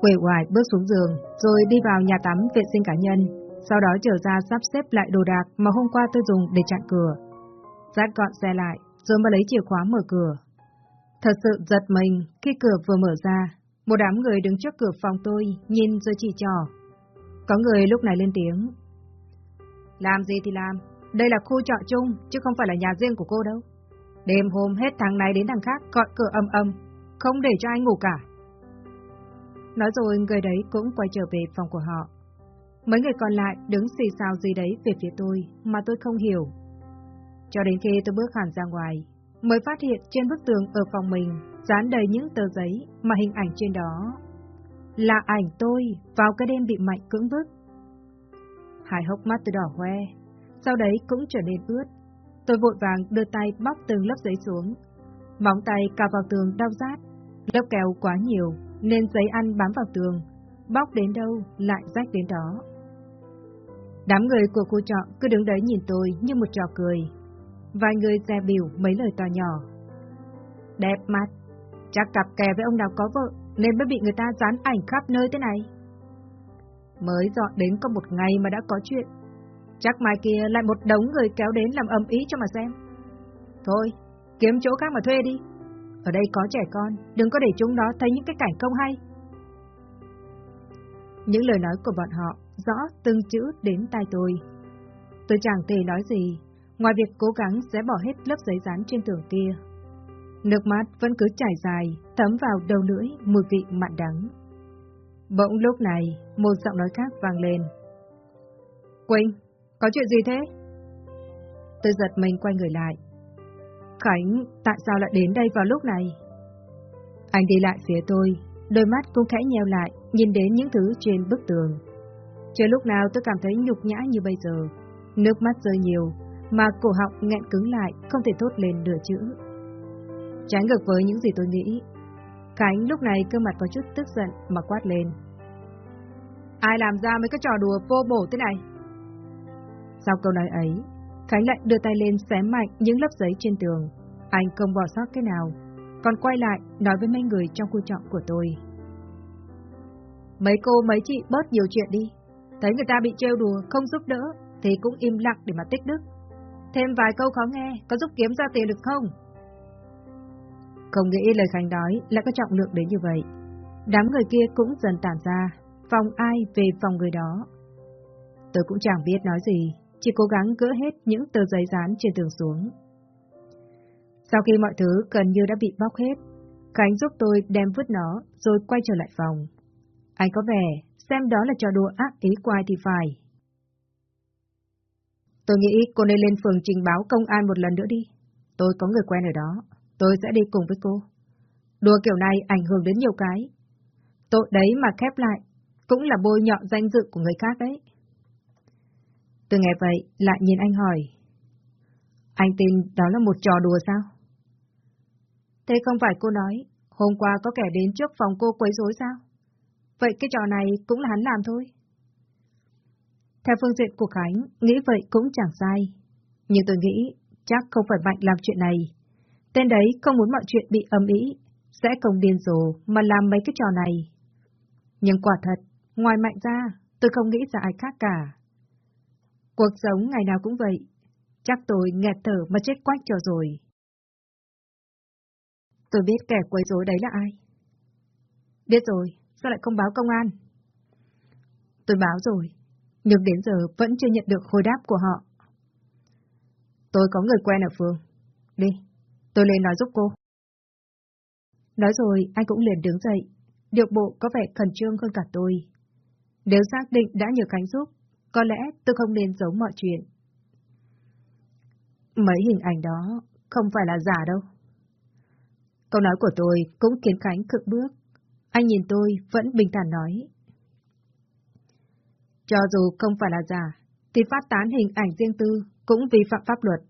Quể hoài bước xuống giường, rồi đi vào nhà tắm vệ sinh cá nhân, sau đó trở ra sắp xếp lại đồ đạc mà hôm qua tôi dùng để chặn cửa. Dắt gọn xe lại, rồi mới lấy chìa khóa mở cửa. Thật sự giật mình khi cửa vừa mở ra, một đám người đứng trước cửa phòng tôi, nhìn rồi chỉ trò. Có người lúc này lên tiếng. Làm gì thì làm, đây là khu trọ chung, chứ không phải là nhà riêng của cô đâu. Đêm hôm hết tháng này đến thằng khác gọi cửa âm âm, không để cho anh ngủ cả. Nói rồi người đấy cũng quay trở về phòng của họ. Mấy người còn lại đứng xì xào gì đấy về phía tôi mà tôi không hiểu. Cho đến khi tôi bước hẳn ra ngoài, mới phát hiện trên bức tường ở phòng mình dán đầy những tờ giấy mà hình ảnh trên đó là ảnh tôi vào cái đêm bị mạnh cưỡng bức. Hai hốc mắt tôi đỏ hoe, sau đấy cũng trở nên ướt. Tôi vội vàng đưa tay bóc từng lớp giấy xuống. Móng tay cào vào tường đau rát, lớp keo quá nhiều nên giấy ăn bám vào tường, bóc đến đâu lại rách đến đó. Đám người của cô trọ cứ đứng đấy nhìn tôi như một trò cười. Vài người xe biểu mấy lời to nhỏ. Đẹp mặt, chắc cặp kè với ông nào có vợ nên mới bị người ta dán ảnh khắp nơi thế này. Mới dọn đến có một ngày mà đã có chuyện. Chắc mai kia lại một đống người kéo đến làm ầm ý cho mà xem. Thôi, kiếm chỗ khác mà thuê đi. Ở đây có trẻ con, đừng có để chúng nó thấy những cái cảnh không hay. Những lời nói của bọn họ rõ từng chữ đến tai tôi. Tôi chẳng thể nói gì, ngoài việc cố gắng sẽ bỏ hết lớp giấy dán trên tường kia. Nước mắt vẫn cứ chảy dài, thấm vào đầu lưỡi mùi vị mặn đắng. Bỗng lúc này, một giọng nói khác vang lên. Quỳnh, có chuyện gì thế? Tôi giật mình quay người lại. Khánh, tại sao lại đến đây vào lúc này? Anh đi lại phía tôi, đôi mắt cũng khẽ nheo lại, nhìn đến những thứ trên bức tường. Chưa lúc nào tôi cảm thấy nhục nhã như bây giờ. Nước mắt rơi nhiều, mà cổ họng nghẹn cứng lại, không thể thốt lên nửa chữ. Trái ngược với những gì tôi nghĩ, Khánh lúc này cơ mặt có chút tức giận mà quát lên. Ai làm ra mấy cái trò đùa vô bổ thế này? Sau câu nói ấy, Khánh lại đưa tay lên xé mạnh những lớp giấy trên tường. Anh không bỏ sót cái nào, còn quay lại nói với mấy người trong khu trọ của tôi. Mấy cô mấy chị bớt nhiều chuyện đi. Thấy người ta bị trêu đùa, không giúp đỡ, thì cũng im lặng để mà tích đức. Thêm vài câu khó nghe, có giúp kiếm ra tiền được không? Không nghĩ lời Khánh nói là có trọng lượng đến như vậy. Đám người kia cũng dần tản ra, phòng ai về phòng người đó. Tôi cũng chẳng biết nói gì, chỉ cố gắng gỡ hết những tờ giấy dán trên tường xuống. Sau khi mọi thứ gần như đã bị bóc hết, Khánh giúp tôi đem vứt nó rồi quay trở lại phòng. Anh có vẻ xem đó là trò đùa ác ý quay thì phải. Tôi nghĩ cô nên lên phường trình báo công an một lần nữa đi. Tôi có người quen ở đó, tôi sẽ đi cùng với cô. Đùa kiểu này ảnh hưởng đến nhiều cái. Tội đấy mà khép lại, cũng là bôi nhọ danh dự của người khác đấy. Tôi nghe vậy, lại nhìn anh hỏi. Anh tin đó là một trò đùa sao? Thế không phải cô nói, hôm qua có kẻ đến trước phòng cô quấy rối sao? Vậy cái trò này cũng là hắn làm thôi. Theo phương diện của Khánh, nghĩ vậy cũng chẳng sai. Nhưng tôi nghĩ, chắc không phải Mạnh làm chuyện này. Tên đấy không muốn mọi chuyện bị âm ý, sẽ không điên rồ mà làm mấy cái trò này. Nhưng quả thật, ngoài Mạnh ra, tôi không nghĩ ra ai khác cả. Cuộc sống ngày nào cũng vậy. Chắc tôi nghẹt thở mà chết quách cho rồi. Tôi biết kẻ quấy rối đấy là ai. Biết rồi, sao lại không báo công an? Tôi báo rồi, nhưng đến giờ vẫn chưa nhận được hồi đáp của họ. Tôi có người quen ở phường. Đi, tôi lên nói giúp cô. Nói rồi, anh cũng liền đứng dậy. Điệu bộ có vẻ khẩn trương hơn cả tôi. Nếu xác định đã nhờ Khánh giúp, có lẽ tôi không nên giấu mọi chuyện. Mấy hình ảnh đó không phải là giả đâu. Câu nói của tôi cũng khiến Khánh cực bước. Anh nhìn tôi vẫn bình thản nói. Cho dù không phải là giả, thì phát tán hình ảnh riêng tư cũng vi phạm pháp luật.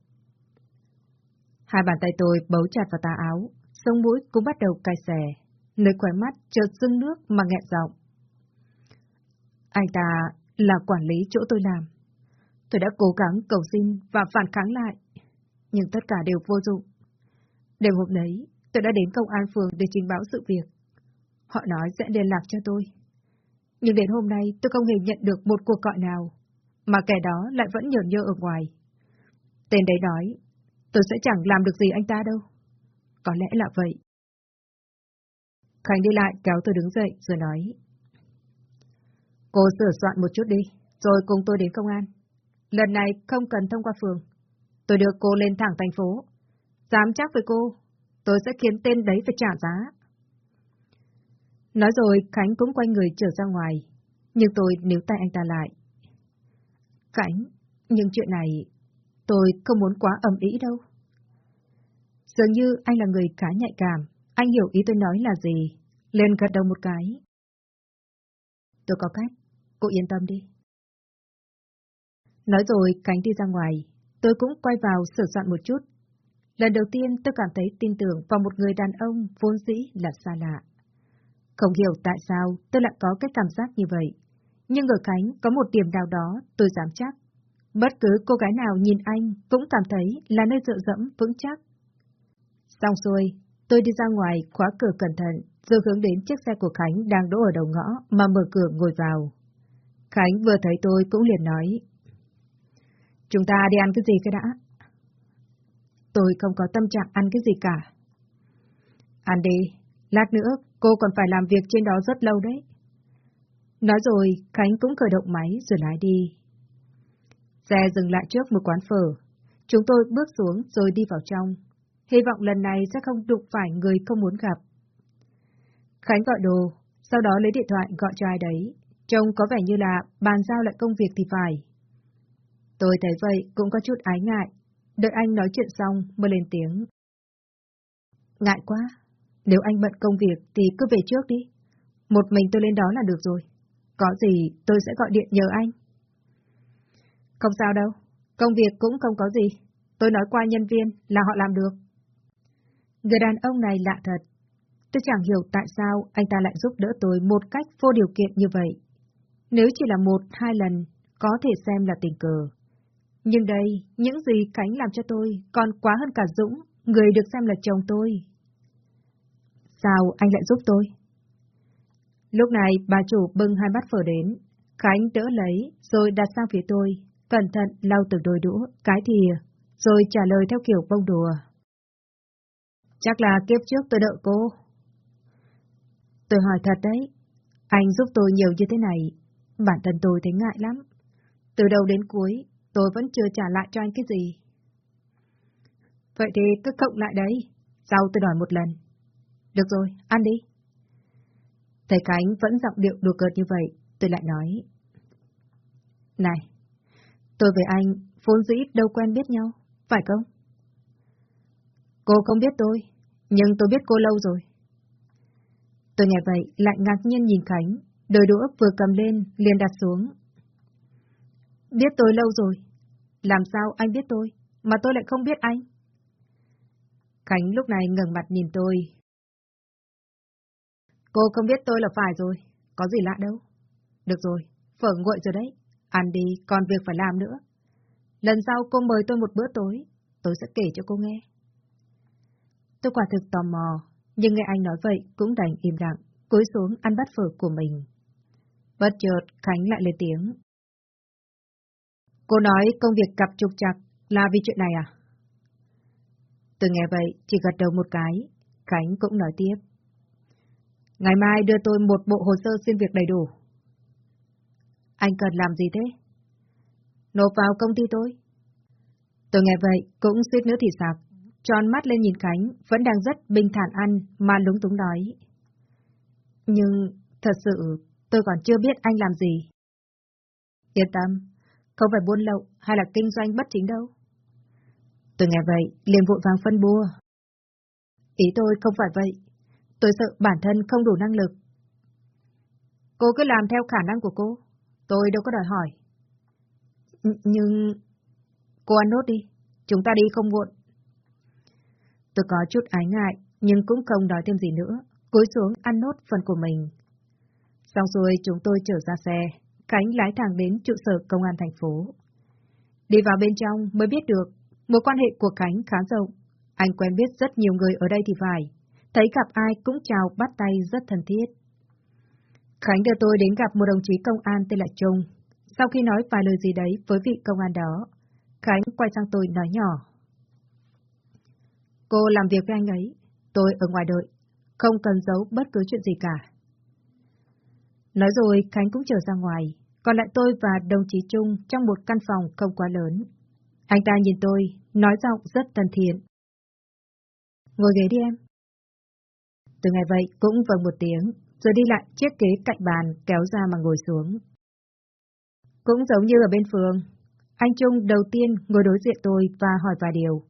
Hai bàn tay tôi bấu chặt vào tà áo, sông mũi cũng bắt đầu cay xè, nơi khóe mắt chợt dưng nước mà nghẹn giọng. Anh ta là quản lý chỗ tôi làm. Tôi đã cố gắng cầu xin và phản kháng lại, nhưng tất cả đều vô dụng. Đêm hôm đấy, tôi đã đến công an phường để trình báo sự việc. Họ nói sẽ liên lạc cho tôi, Nhưng đến hôm nay tôi không hề nhận được một cuộc gọi nào, mà kẻ đó lại vẫn nhờn nhơ ở ngoài. Tên đấy nói, tôi sẽ chẳng làm được gì anh ta đâu. Có lẽ là vậy. Khánh đi lại kéo tôi đứng dậy rồi nói. Cô sửa soạn một chút đi, rồi cùng tôi đến công an. Lần này không cần thông qua phường. Tôi đưa cô lên thẳng thành phố. Dám chắc với cô, tôi sẽ khiến tên đấy phải trả giá. Nói rồi, Khánh cũng quay người trở ra ngoài. Nhưng tôi níu tay anh ta lại. Khánh, nhưng chuyện này, tôi không muốn quá ầm ĩ đâu. Dường như anh là người khá nhạy cảm, anh hiểu ý tôi nói là gì, lên gật đầu một cái. Tôi có cách, cô yên tâm đi. Nói rồi, Khánh đi ra ngoài, tôi cũng quay vào sửa soạn một chút. Lần đầu tiên tôi cảm thấy tin tưởng vào một người đàn ông vốn dĩ là xa lạ. Không hiểu tại sao tôi lại có cái cảm giác như vậy. Nhưng ở Khánh có một điểm nào đó tôi dám chắc. Bất cứ cô gái nào nhìn anh cũng cảm thấy là nơi dựa dẫm vững chắc. Xong rồi, tôi đi ra ngoài khóa cửa cẩn thận, rồi hướng đến chiếc xe của Khánh đang đỗ ở đầu ngõ mà mở cửa ngồi vào. Khánh vừa thấy tôi cũng liền nói. Chúng ta đi ăn cái gì cái đã? Tôi không có tâm trạng ăn cái gì cả. Ăn đi, lát nữa cô còn phải làm việc trên đó rất lâu đấy. Nói rồi, Khánh cũng khởi động máy rồi lái đi. Xe dừng lại trước một quán phở. Chúng tôi bước xuống rồi đi vào trong. Hy vọng lần này sẽ không đụng phải người không muốn gặp. Khánh gọi đồ, sau đó lấy điện thoại gọi cho ai đấy. Trông có vẻ như là bàn giao lại công việc thì phải. Tôi thấy vậy cũng có chút ái ngại. Đợi anh nói chuyện xong mới lên tiếng. Ngại quá. Nếu anh bận công việc thì cứ về trước đi. Một mình tôi lên đó là được rồi. Có gì tôi sẽ gọi điện nhờ anh. Không sao đâu. Công việc cũng không có gì. Tôi nói qua nhân viên là họ làm được. Người đàn ông này lạ thật. Tôi chẳng hiểu tại sao anh ta lại giúp đỡ tôi một cách vô điều kiện như vậy. Nếu chỉ là một, hai lần, có thể xem là tình cờ. Nhưng đây, những gì Khánh làm cho tôi còn quá hơn cả Dũng, người được xem là chồng tôi. Sao anh lại giúp tôi? Lúc này bà chủ bưng hai bát phở đến, Khánh đỡ lấy rồi đặt sang phía tôi, cẩn thận lau từng đôi đũa, cái thìa, rồi trả lời theo kiểu bông đùa. Chắc là kiếp trước tôi đợi cô. Tôi hỏi thật đấy, anh giúp tôi nhiều như thế này, bản thân tôi thấy ngại lắm. Từ đầu đến cuối, tôi vẫn chưa trả lại cho anh cái gì. Vậy thì cứ cộng lại đấy, sau tôi đòi một lần. Được rồi, ăn đi. Thầy Khánh vẫn giọng điệu đùa cợt như vậy, tôi lại nói. Này, tôi với anh vốn dĩ đâu quen biết nhau, phải không? Cô không biết tôi, nhưng tôi biết cô lâu rồi. Tôi nghe vậy lại ngạc nhiên nhìn Khánh, đôi đũa vừa cầm lên liền đặt xuống. Biết tôi lâu rồi, làm sao anh biết tôi, mà tôi lại không biết anh? Khánh lúc này ngẩng mặt nhìn tôi. Cô không biết tôi là phải rồi, có gì lạ đâu. Được rồi, phở nguội rồi đấy, ăn đi, còn việc phải làm nữa. Lần sau cô mời tôi một bữa tối, tôi sẽ kể cho cô nghe. Tôi quả thực tò mò, nhưng nghe anh nói vậy cũng đành im lặng, cúi xuống ăn bát phở của mình. Bất chợt, Khánh lại lên tiếng. Cô nói công việc cặp trục chặt là vì chuyện này à? Tôi nghe vậy, chỉ gật đầu một cái, Khánh cũng nói tiếp. Ngày mai đưa tôi một bộ hồ sơ xin việc đầy đủ. Anh cần làm gì thế? Nộp vào công ty tôi. Tôi nghe vậy, cũng suýt nữa thì sạc, tròn mắt lên nhìn Khánh, vẫn đang rất bình thản ăn, mà lúng túng nói. Nhưng, thật sự, tôi còn chưa biết anh làm gì. Yên tâm, không phải buôn lậu hay là kinh doanh bất chính đâu. Tôi nghe vậy, liền vội vàng phân bua. Ý tôi không phải vậy. Tôi sợ bản thân không đủ năng lực. Cô cứ làm theo khả năng của cô. Tôi đâu có đòi hỏi. nhưng... Cô ăn nốt đi. Chúng ta đi không muộn. Tôi có chút ái ngại, nhưng cũng không nói thêm gì nữa. Cúi xuống ăn nốt phần của mình. Xong rồi chúng tôi trở ra xe. Khánh lái thẳng đến trụ sở công an thành phố. Đi vào bên trong mới biết được, mối quan hệ của Khánh khá rộng. Anh quen biết rất nhiều người ở đây thì phải. Thấy gặp ai cũng chào bắt tay rất thân thiết. Khánh đưa tôi đến gặp một đồng chí công an tên là Trung. Sau khi nói vài lời gì đấy với vị công an đó, Khánh quay sang tôi nói nhỏ. Cô làm việc với anh ấy, tôi ở ngoài đợi, không cần giấu bất cứ chuyện gì cả. Nói rồi Khánh cũng trở ra ngoài, còn lại tôi và đồng chí Trung trong một căn phòng không quá lớn. Anh ta nhìn tôi, nói giọng rất thân thiện. Ngồi ghế đi em. Từ ngày vậy cũng vâng một tiếng, rồi đi lại chiếc ghế cạnh bàn kéo ra mà ngồi xuống. Cũng giống như ở bên phường, anh Trung đầu tiên ngồi đối diện tôi và hỏi vài điều.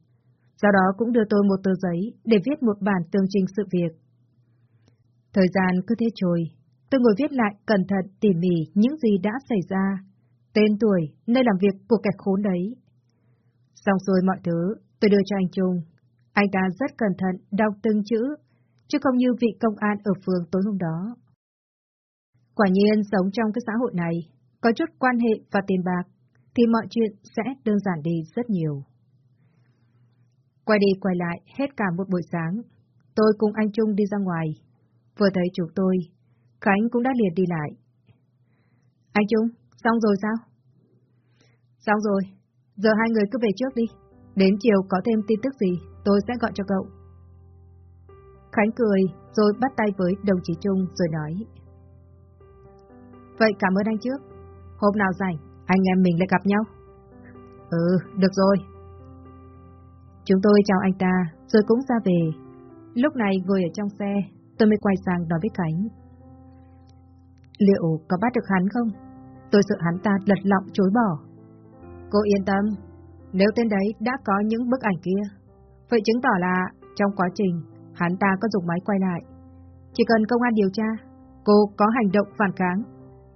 Sau đó cũng đưa tôi một tờ giấy để viết một bản tường trình sự việc. Thời gian cứ thế trôi, tôi ngồi viết lại cẩn thận tỉ mỉ những gì đã xảy ra, tên tuổi, nơi làm việc của kẻ khốn đấy. Xong rồi mọi thứ, tôi đưa cho anh Trung. Anh ta rất cẩn thận đọc từng chữ, chứ không như vị công an ở phường tối hôm đó. Quả nhiên sống trong cái xã hội này, có chút quan hệ và tiền bạc, thì mọi chuyện sẽ đơn giản đi rất nhiều. Quay đi quay lại hết cả một buổi sáng, tôi cùng anh Trung đi ra ngoài. Vừa thấy chúng tôi, Khánh cũng đã liền đi lại. Anh Trung, xong rồi sao? Xong rồi, giờ hai người cứ về trước đi. Đến chiều có thêm tin tức gì, tôi sẽ gọi cho cậu. Khánh cười, rồi bắt tay với đồng chí Trung rồi nói. Vậy cảm ơn anh trước. Hôm nào rảnh, anh em mình lại gặp nhau. Ừ, được rồi. Chúng tôi chào anh ta, rồi cũng ra về. Lúc này ngồi ở trong xe, tôi mới quay sang nói với Khánh. Liệu có bắt được hắn không? Tôi sợ hắn ta lật lọng chối bỏ. Cô yên tâm, nếu tên đấy đã có những bức ảnh kia, vậy chứng tỏ là trong quá trình hắn ta có dùng máy quay lại. Chỉ cần công an điều tra, cô có hành động phản kháng,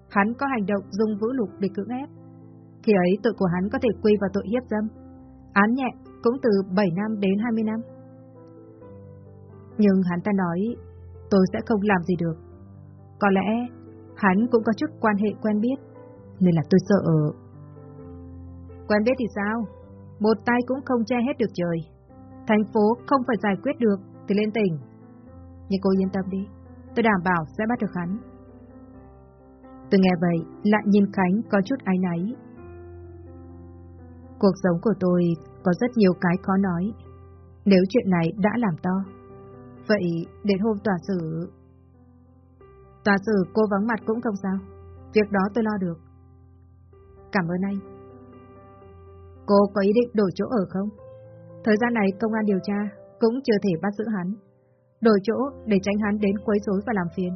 hắn có hành động dùng vũ lục để cưỡng ép. Khi ấy tội của hắn có thể quy vào tội hiếp dâm. Án nhẹ cũng từ 7 năm đến 20 năm. Nhưng hắn ta nói, tôi sẽ không làm gì được. Có lẽ hắn cũng có chút quan hệ quen biết, nên là tôi sợ. Quen biết thì sao? Một tay cũng không che hết được trời. Thành phố không phải giải quyết được thì lên tỉnh. Nhưng cô yên tâm đi, tôi đảm bảo sẽ bắt được hắn. Tôi nghe vậy, lại nhìn Khánh có chút áy náy. Cuộc sống của tôi có rất nhiều cái khó nói. Nếu chuyện này đã làm to, vậy đến hôm tòa xử... Tòa xử cô vắng mặt cũng không sao, việc đó tôi lo được. Cảm ơn anh. Cô có ý định đổi chỗ ở không? Thời gian này công an điều tra cũng chưa thể bắt giữ hắn. Đổi chỗ để tránh hắn đến quấy rối và làm phiền.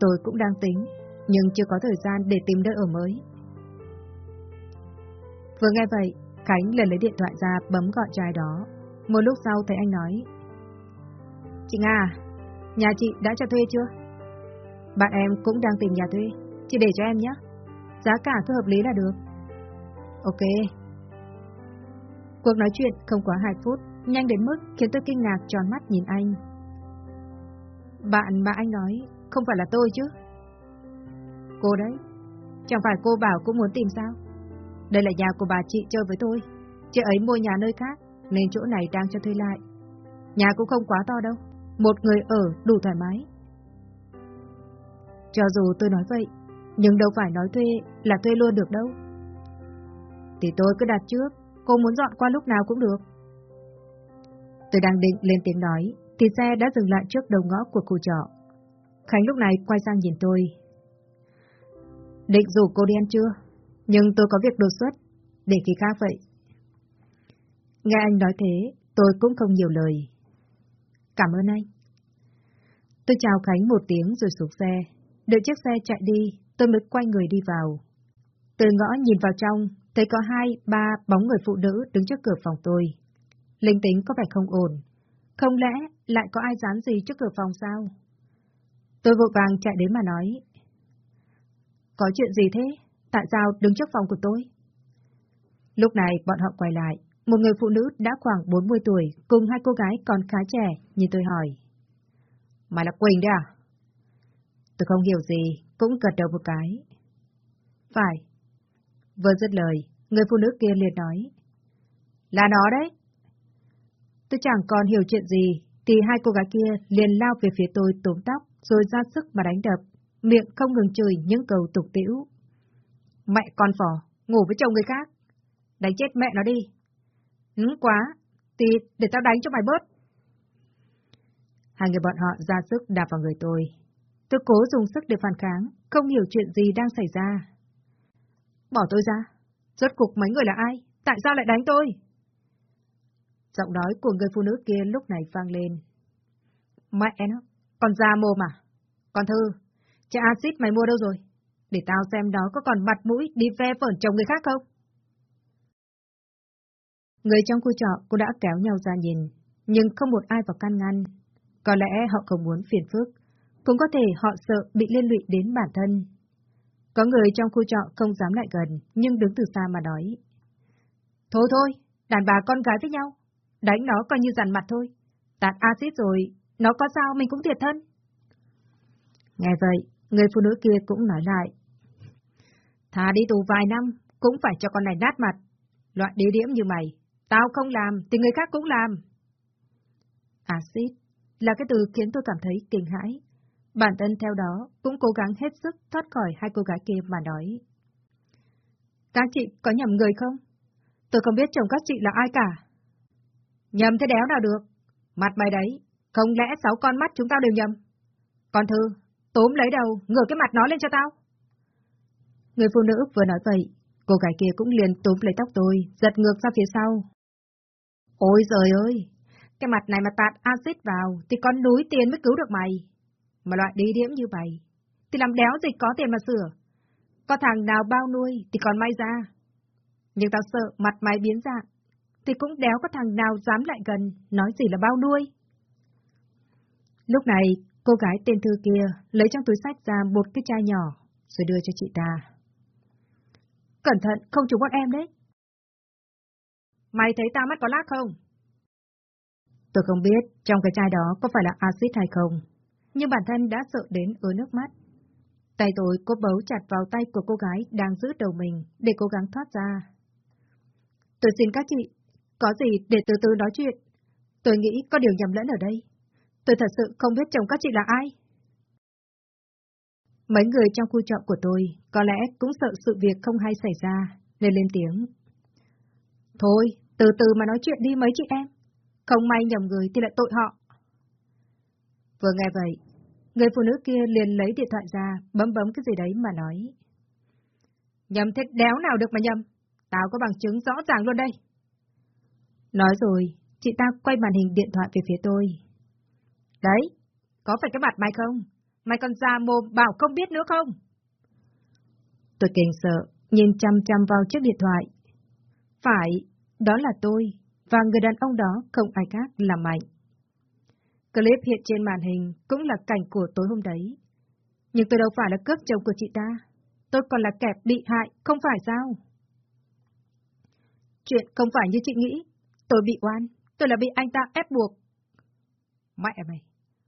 Tôi cũng đang tính, nhưng chưa có thời gian để tìm nơi ở mới. Vừa nghe vậy, Khánh lần lấy điện thoại ra bấm gọi trai đó. Một lúc sau thấy anh nói. Chị Nga, à, nhà chị đã cho thuê chưa? Bạn em cũng đang tìm nhà thuê, chị để cho em nhé. Giá cả cứ hợp lý là được. Ok, Cuộc nói chuyện không quá 2 phút, nhanh đến mức khiến tôi kinh ngạc tròn mắt nhìn anh. Bạn mà anh nói, không phải là tôi chứ? Cô đấy, chẳng phải cô bảo cũng muốn tìm sao? Đây là nhà của bà chị chơi với tôi. Chị ấy mua nhà nơi khác, nên chỗ này đang cho thuê lại. Nhà cũng không quá to đâu, một người ở đủ thoải mái. Cho dù tôi nói vậy, nhưng đâu phải nói thuê là thuê luôn được đâu. Thì tôi cứ đặt trước, Cô muốn dọn qua lúc nào cũng được. Tôi đang định lên tiếng nói, thì xe đã dừng lại trước đầu ngõ của khu trọ. Khánh lúc này quay sang nhìn tôi. Định rủ cô đi ăn trưa, nhưng tôi có việc đột xuất, để khi khác vậy. Nghe anh nói thế, tôi cũng không nhiều lời. Cảm ơn anh. Tôi chào Khánh một tiếng rồi xuống xe. Đợi chiếc xe chạy đi, tôi mới quay người đi vào. Từ ngõ nhìn vào trong, thấy có hai, ba bóng người phụ nữ đứng trước cửa phòng tôi. Linh tính có vẻ không ổn. Không lẽ lại có ai dán gì trước cửa phòng sao? Tôi vội vàng chạy đến mà nói. Có chuyện gì thế? Tại sao đứng trước phòng của tôi? Lúc này bọn họ quay lại. Một người phụ nữ đã khoảng 40 tuổi cùng hai cô gái còn khá trẻ nhìn tôi hỏi. Mày là Quỳnh đấy à? Tôi không hiểu gì, cũng gật đầu một cái. Phải, Vừa dứt lời, người phụ nữ kia liền nói. Là nó đấy. Tôi chẳng còn hiểu chuyện gì, thì hai cô gái kia liền lao về phía tôi túm tóc, rồi ra sức mà đánh đập, miệng không ngừng chửi những câu tục tiễu. Mẹ con phỏ, ngủ với chồng người khác. Đánh chết mẹ nó đi. Hứng quá, thì để tao đánh cho mày bớt. Hai người bọn họ ra sức đạp vào người tôi. Tôi cố dùng sức để phản kháng, không hiểu chuyện gì đang xảy ra. Bỏ tôi ra. Rốt cuộc mấy người là ai? Tại sao lại đánh tôi? Giọng nói của người phụ nữ kia lúc này vang lên. Mẹ nó, còn già mồm à? Con Thư, chai axit mày mua đâu rồi? Để tao xem đó có còn mặt mũi đi ve phởn chồng người khác không? Người trong khu trọ cũng đã kéo nhau ra nhìn, nhưng không một ai vào can ngăn. Có lẽ họ không muốn phiền phức, cũng có thể họ sợ bị liên lụy đến bản thân. Có người trong khu trọ không dám lại gần, nhưng đứng từ xa mà nói. Thôi thôi, đàn bà con gái với nhau, đánh nó coi như dằn mặt thôi. Tạt axit rồi, nó có sao mình cũng thiệt thân. Nghe vậy, người phụ nữ kia cũng nói lại. Thà đi tù vài năm, cũng phải cho con này nát mặt. Loại đế điểm như mày, tao không làm thì người khác cũng làm. Acid là cái từ khiến tôi cảm thấy kinh hãi. Bản thân theo đó cũng cố gắng hết sức thoát khỏi hai cô gái kia mà nói. Các chị có nhầm người không? Tôi không biết chồng các chị là ai cả. Nhầm thế đéo nào được. Mặt mày đấy, không lẽ sáu con mắt chúng tao đều nhầm? Con Thư, tốm lấy đầu, ngửa cái mặt nó lên cho tao. Người phụ nữ vừa nói vậy, cô gái kia cũng liền túm lấy tóc tôi, giật ngược ra phía sau. Ôi giời ơi, cái mặt này mà tạt axit vào thì con núi tiền mới cứu được mày. Mà loại đi điểm như vậy, thì làm đéo gì có tiền mà sửa. Có thằng nào bao nuôi thì còn may ra. Nhưng tao sợ mặt mày biến dạng, thì cũng đéo có thằng nào dám lại gần, nói gì là bao nuôi. Lúc này, cô gái tên Thư kia lấy trong túi sách ra một cái chai nhỏ, rồi đưa cho chị ta. Cẩn thận, không trúng bọn em đấy. Mày thấy ta mắt có lác không? Tôi không biết trong cái chai đó có phải là axit hay không, nhưng bản thân đã sợ đến ứa nước mắt. Tay tôi cố bấu chặt vào tay của cô gái đang giữ đầu mình để cố gắng thoát ra. Tôi xin các chị, có gì để từ từ nói chuyện. Tôi nghĩ có điều nhầm lẫn ở đây. Tôi thật sự không biết chồng các chị là ai. Mấy người trong khu trọ của tôi có lẽ cũng sợ sự việc không hay xảy ra, nên lên tiếng. Thôi, từ từ mà nói chuyện đi mấy chị em. Không may nhầm người thì lại tội họ. Vừa nghe vậy, người phụ nữ kia liền lấy điện thoại ra, bấm bấm cái gì đấy mà nói. Nhầm thế đéo nào được mà nhầm. Tao có bằng chứng rõ ràng luôn đây. Nói rồi, chị ta quay màn hình điện thoại về phía tôi. Đấy, có phải cái mặt mày không? Mày còn già mồm bảo không biết nữa không? Tôi kinh sợ, nhìn chăm chăm vào chiếc điện thoại. Phải, đó là tôi, và người đàn ông đó không ai khác là Mạnh. Clip hiện trên màn hình cũng là cảnh của tối hôm đấy. Nhưng tôi đâu phải là cướp chồng của chị ta. Tôi còn là kẻ bị hại, không phải sao? Chuyện không phải như chị nghĩ. Tôi bị oan, tôi là bị anh ta ép buộc. Mẹ mày,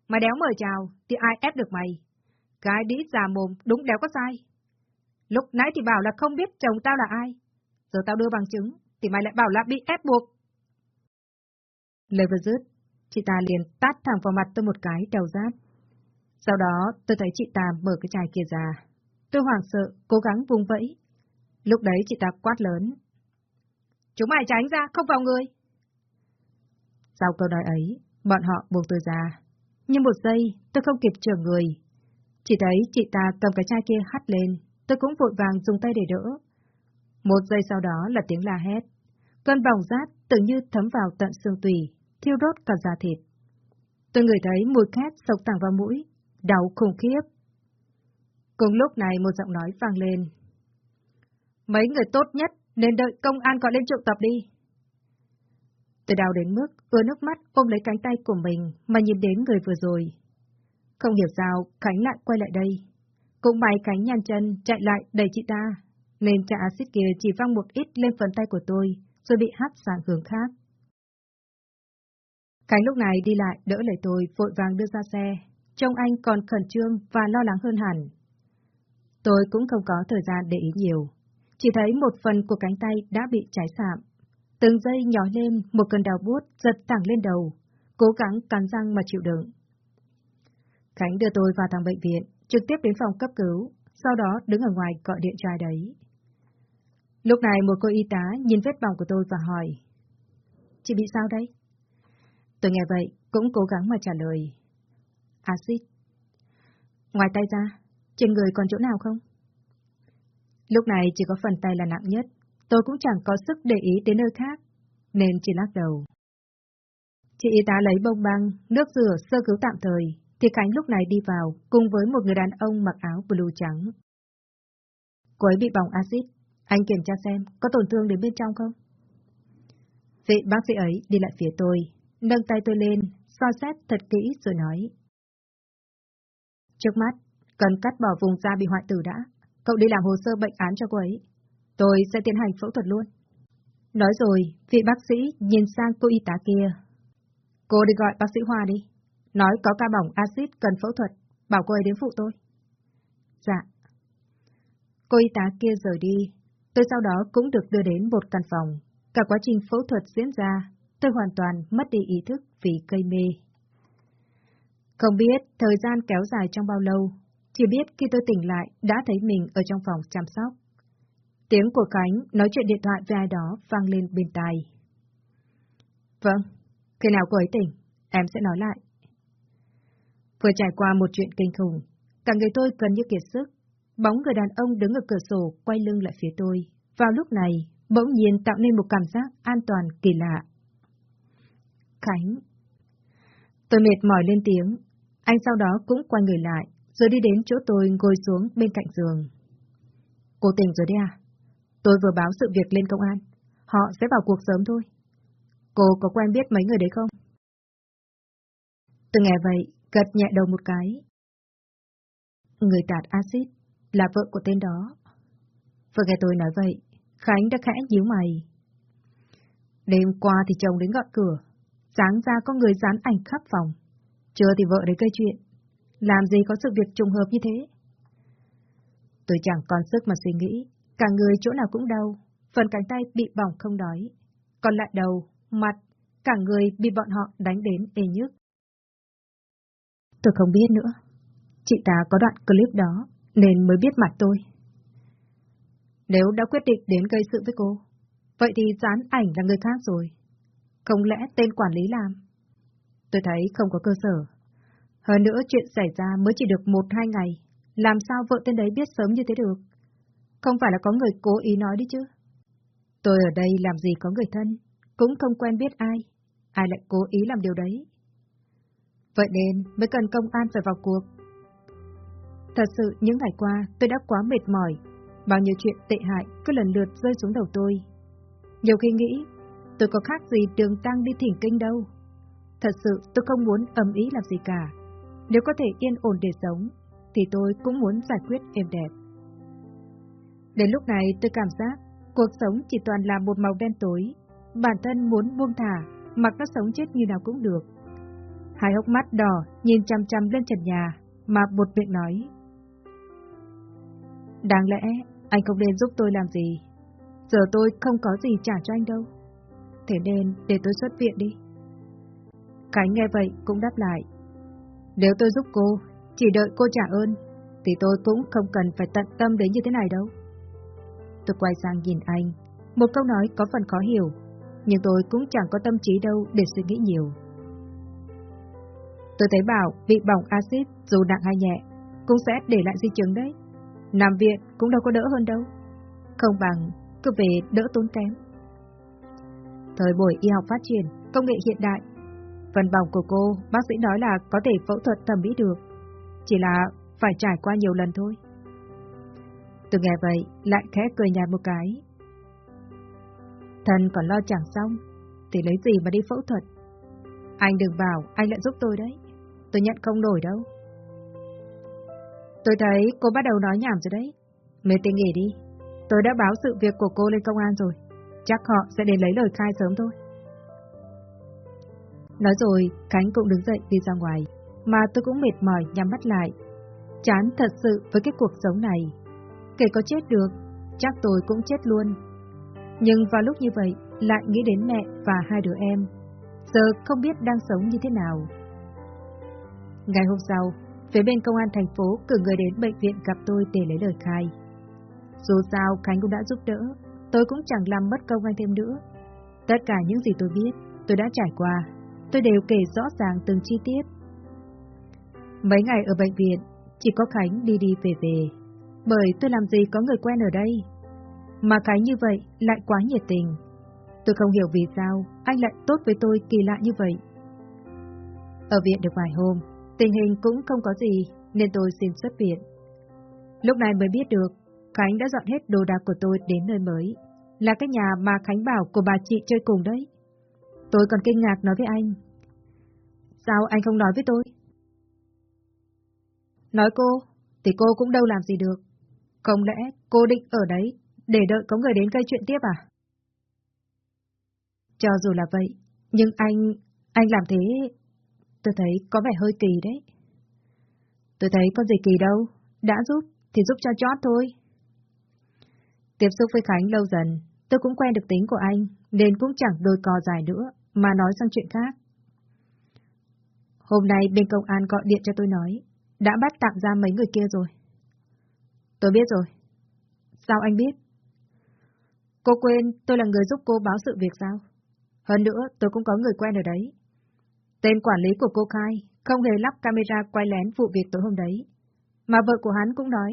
mày đéo mời chào, thì ai ép được mày? Cái đĩ già mồm, đúng đéo có sai. Lúc nãy thì bảo là không biết chồng tao là ai. Giờ tao đưa bằng chứng, thì mày lại bảo là bị ép buộc. Lời vừa dứt, chị ta liền tát thẳng vào mặt tôi một cái đầu rát. Sau đó tôi thấy chị ta mở cái chai kia ra. Tôi hoảng sợ, cố gắng vùng vẫy. Lúc đấy chị ta quát lớn. Chúng mày tránh ra, không vào người. Sau câu nói ấy, bọn họ buộc tôi ra. Nhưng một giây, tôi không kịp trở người. Chỉ thấy chị ta cầm cái chai kia hắt lên, tôi cũng vội vàng dùng tay để đỡ. Một giây sau đó là tiếng la hét. Cơn bỏng rát tự như thấm vào tận xương tủy, thiêu đốt cả da thịt. Tôi ngửi thấy mùi khét sộc thẳng vào mũi, đau khủng khiếp. Cùng lúc này một giọng nói vang lên. Mấy người tốt nhất nên đợi công an gọi lên triệu tập đi. Tôi đau đến mức ưa nước mắt ôm lấy cánh tay của mình mà nhìn đến người vừa rồi. Không hiểu sao Khánh lại quay lại đây. Cũng bay Khánh nhăn chân chạy lại đẩy chị ta, nên trà axit kia chỉ văng một ít lên phần tay của tôi, rồi bị hắt sang hướng khác. Khánh lúc này đi lại đỡ lấy tôi vội vàng đưa ra xe, trông anh còn khẩn trương và lo lắng hơn hẳn. Tôi cũng không có thời gian để ý nhiều, chỉ thấy một phần của cánh tay đã bị cháy sạm. Từng giây nhỏ lên một cơn đau buốt giật thẳng lên đầu, cố gắng cắn răng mà chịu đựng. Khánh đưa tôi vào thang bệnh viện, trực tiếp đến phòng cấp cứu, sau đó đứng ở ngoài gọi điện trai đấy. Lúc này một cô y tá nhìn vết bỏng của tôi và hỏi. Chị bị sao đấy? Tôi nghe vậy, cũng cố gắng mà trả lời. Acid. Ngoài tay ra, trên người còn chỗ nào không? Lúc này chỉ có phần tay là nặng nhất, tôi cũng chẳng có sức để ý đến nơi khác, nên chỉ lắc đầu. Chị y tá lấy bông băng, nước rửa, sơ cứu tạm thời, thì Khánh lúc này đi vào, cùng với một người đàn ông mặc áo blue trắng. Cô ấy bị bỏng axit, anh kiểm tra xem có tổn thương đến bên trong không? Vị bác sĩ ấy đi lại phía tôi, nâng tay tôi lên, so xét thật kỹ rồi nói. Trước mắt, cần cắt bỏ vùng da bị hoại tử đã. Cậu đi làm hồ sơ bệnh án cho cô ấy. Tôi sẽ tiến hành phẫu thuật luôn. Nói rồi, vị bác sĩ nhìn sang cô y tá kia. Cô đi gọi bác sĩ Hoa đi. Nói có ca bỏng axit cần phẫu thuật, bảo cô ấy đến phụ tôi. Dạ. Cô y tá kia rời đi. Tôi sau đó cũng được đưa đến một căn phòng. Cả quá trình phẫu thuật diễn ra, tôi hoàn toàn mất đi ý thức vì cây mê. Không biết thời gian kéo dài trong bao lâu, chỉ biết khi tôi tỉnh lại đã thấy mình ở trong phòng chăm sóc. Tiếng của Khánh nói chuyện điện thoại với ai đó vang lên bên tai. Vâng, khi nào cô ấy tỉnh, em sẽ nói lại. Vừa trải qua một chuyện kinh khủng, cả người tôi gần như kiệt sức. Bóng người đàn ông đứng ở cửa sổ quay lưng lại phía tôi. Vào lúc này, bỗng nhiên tạo nên một cảm giác an toàn kỳ lạ. Khánh. Tôi mệt mỏi lên tiếng. Anh sau đó cũng quay người lại, rồi đi đến chỗ tôi ngồi xuống bên cạnh giường. Cô tỉnh rồi đấy à? Tôi vừa báo sự việc lên công an. Họ sẽ vào cuộc sớm thôi. Cô có quen biết mấy người đấy không? Tôi nghe vậy, gật nhẹ đầu một cái. Người tạt axit là vợ của tên đó. Vừa nghe tôi nói vậy, Khánh đã khẽ nhíu mày. Đêm qua thì chồng đến gọi cửa, sáng ra có người dán ảnh khắp phòng. Chưa thì vợ đến gây chuyện. Làm gì có sự việc trùng hợp như thế? Tôi chẳng còn sức mà suy nghĩ, cả người chỗ nào cũng đau, phần cánh tay bị bỏng không đói. Còn lại đầu, mặt, cả người bị bọn họ đánh đến ê nhức. Tôi không biết nữa. Chị ta có đoạn clip đó, nên mới biết mặt tôi. Nếu đã quyết định đến gây sự với cô, vậy thì dán ảnh là người khác rồi. Không lẽ tên quản lý làm? Tôi thấy không có cơ sở. Hơn nữa chuyện xảy ra mới chỉ được một hai ngày, làm sao vợ tên đấy biết sớm như thế được? Không phải là có người cố ý nói đi chứ? Tôi ở đây làm gì có người thân, cũng không quen biết ai, ai lại cố ý làm điều đấy. Vậy nên mới cần công an phải vào cuộc. Thật sự những ngày qua tôi đã quá mệt mỏi, bao nhiêu chuyện tệ hại cứ lần lượt rơi xuống đầu tôi. Nhiều khi nghĩ, tôi có khác gì đường tăng đi thỉnh kinh đâu. Thật sự tôi không muốn ầm ý làm gì cả. Nếu có thể yên ổn để sống, thì tôi cũng muốn giải quyết êm đẹp. Đến lúc này tôi cảm giác cuộc sống chỉ toàn là một màu đen tối. Bản thân muốn buông thả, mặc nó sống chết như nào cũng được. Hai hốc mắt đỏ nhìn chăm chăm lên trần nhà, mà bột miệng nói. Đáng lẽ anh không nên giúp tôi làm gì. Giờ tôi không có gì trả cho anh đâu. Thế nên để tôi xuất viện đi. Khánh nghe vậy cũng đáp lại. Nếu tôi giúp cô, chỉ đợi cô trả ơn, thì tôi cũng không cần phải tận tâm đến như thế này đâu. Tôi quay sang nhìn anh, một câu nói có phần khó hiểu, nhưng tôi cũng chẳng có tâm trí đâu để suy nghĩ nhiều. Tôi thấy bảo bị bỏng axit dù nặng hay nhẹ, cũng sẽ để lại di chứng đấy. Nằm viện cũng đâu có đỡ hơn đâu. Không bằng cứ về đỡ tốn kém. Thời buổi y học phát triển, công nghệ hiện đại, phần bỏng của cô, bác sĩ nói là có thể phẫu thuật thẩm mỹ được. Chỉ là phải trải qua nhiều lần thôi. Tôi nghe vậy, lại khẽ cười nhạt một cái. Thần còn lo chẳng xong, thì lấy gì mà đi phẫu thuật? Anh đừng bảo anh lại giúp tôi đấy. Tôi nhận không nổi đâu. Tôi thấy cô bắt đầu nói nhảm rồi đấy. Mê tình nghỉ đi. Tôi đã báo sự việc của cô lên công an rồi. Chắc họ sẽ đến lấy lời khai sớm thôi. Nói rồi, Khánh cũng đứng dậy đi ra ngoài. Mà tôi cũng mệt mỏi nhắm mắt lại. Chán thật sự với cái cuộc sống này. Kể có chết được, chắc tôi cũng chết luôn. Nhưng vào lúc như vậy, lại nghĩ đến mẹ và hai đứa em. Giờ không biết đang sống như thế nào. Ngày hôm sau, phía bên công an thành phố cử người đến bệnh viện gặp tôi để lấy lời khai. Dù sao Khánh cũng đã giúp đỡ, tôi cũng chẳng làm mất công anh thêm nữa. Tất cả những gì tôi biết, tôi đã trải qua, tôi đều kể rõ ràng từng chi tiết. Mấy ngày ở bệnh viện, chỉ có Khánh đi đi về về, bởi tôi làm gì có người quen ở đây. Mà cái như vậy lại quá nhiệt tình. Tôi không hiểu vì sao anh lại tốt với tôi kỳ lạ như vậy. Ở viện được vài hôm, tình hình cũng không có gì, nên tôi xin xuất viện. Lúc này mới biết được, Khánh đã dọn hết đồ đạc của tôi đến nơi mới, là cái nhà mà Khánh bảo của bà chị chơi cùng đấy. Tôi còn kinh ngạc nói với anh. Sao anh không nói với tôi? Nói cô, thì cô cũng đâu làm gì được. Không lẽ cô định ở đấy để đợi có người đến gây chuyện tiếp à? Cho dù là vậy, nhưng anh, anh làm thế, tôi thấy có vẻ hơi kỳ đấy. Tôi thấy có gì kỳ đâu, đã giúp thì giúp cho chót thôi. Tiếp xúc với Khánh lâu dần, tôi cũng quen được tính của anh, nên cũng chẳng đôi cò dài nữa, mà nói sang chuyện khác. Hôm nay bên công an gọi điện cho tôi nói, đã bắt tạm ra mấy người kia rồi. Tôi biết rồi. Sao anh biết? Cô quên tôi là người giúp cô báo sự việc sao? Hơn nữa, tôi cũng có người quen ở đấy. Tên quản lý của cô khai, không hề lắp camera quay lén vụ việc tối hôm đấy. Mà vợ của hắn cũng nói,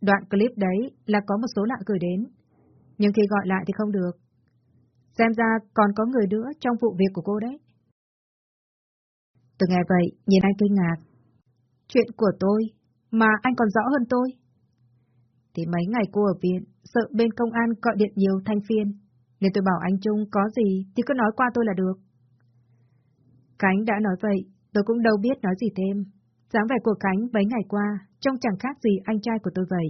đoạn clip đấy là có một số lạ gửi đến. Nhưng khi gọi lại thì không được. Xem ra còn có người nữa trong vụ việc của cô đấy. Tôi nghe vậy, nhìn anh kinh ngạc. Chuyện của tôi, mà anh còn rõ hơn tôi. Thì mấy ngày cô ở viện, sợ bên công an gọi điện nhiều thanh phiên, nên tôi bảo anh Trung có gì thì cứ nói qua tôi là được. Khánh đã nói vậy, tôi cũng đâu biết nói gì thêm. dáng vẻ của Khánh mấy ngày qua, trông chẳng khác gì anh trai của tôi vậy.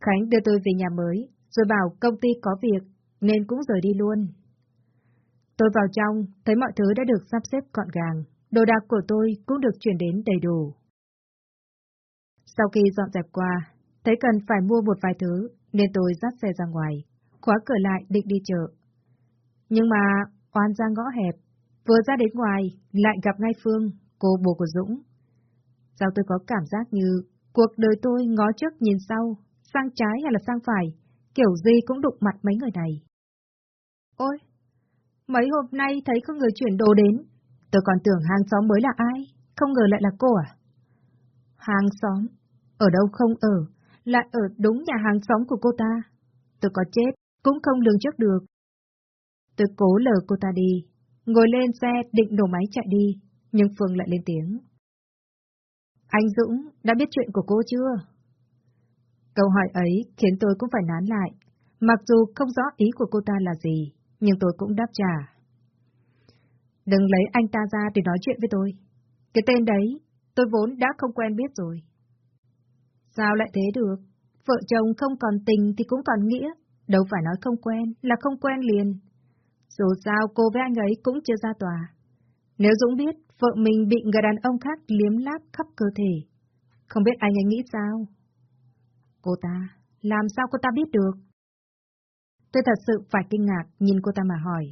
Khánh đưa tôi về nhà mới, rồi bảo công ty có việc, nên cũng rời đi luôn. Tôi vào trong, thấy mọi thứ đã được sắp xếp gọn gàng, đồ đạc của tôi cũng được chuyển đến đầy đủ. Sau khi dọn dẹp qua, thấy cần phải mua một vài thứ, nên tôi dắt xe ra ngoài, khóa cửa lại định đi chợ. Nhưng mà, oan ra ngõ hẹp, vừa ra đến ngoài, lại gặp ngay Phương, cô bồ của Dũng. Sao tôi có cảm giác như cuộc đời tôi ngó trước nhìn sau, sang trái hay là sang phải, kiểu gì cũng đụng mặt mấy người này. Ôi, mấy hôm nay thấy có người chuyển đồ đến, tôi còn tưởng hàng xóm mới là ai, không ngờ lại là cô à? Hàng xóm, ở đâu không ở, lại ở đúng nhà hàng xóm của cô ta. Tôi có chết, cũng không lường trước được. Tôi cố lờ cô ta đi, ngồi lên xe định đổ máy chạy đi, nhưng Phương lại lên tiếng. Anh Dũng đã biết chuyện của cô chưa? Câu hỏi ấy khiến tôi cũng phải nán lại, mặc dù không rõ ý của cô ta là gì, nhưng tôi cũng đáp trả. Đừng lấy anh ta ra để nói chuyện với tôi. Cái tên đấy, tôi vốn đã không quen biết rồi. Sao lại thế được? Vợ chồng không còn tình thì cũng còn nghĩa, đâu phải nói không quen là không quen liền. Dù sao cô với anh ấy cũng chưa ra tòa. Nếu Dũng biết vợ mình bị người đàn ông khác liếm láp khắp cơ thể, không biết anh ấy nghĩ sao? Cô ta, làm sao cô ta biết được? Tôi thật sự phải kinh ngạc nhìn cô ta mà hỏi.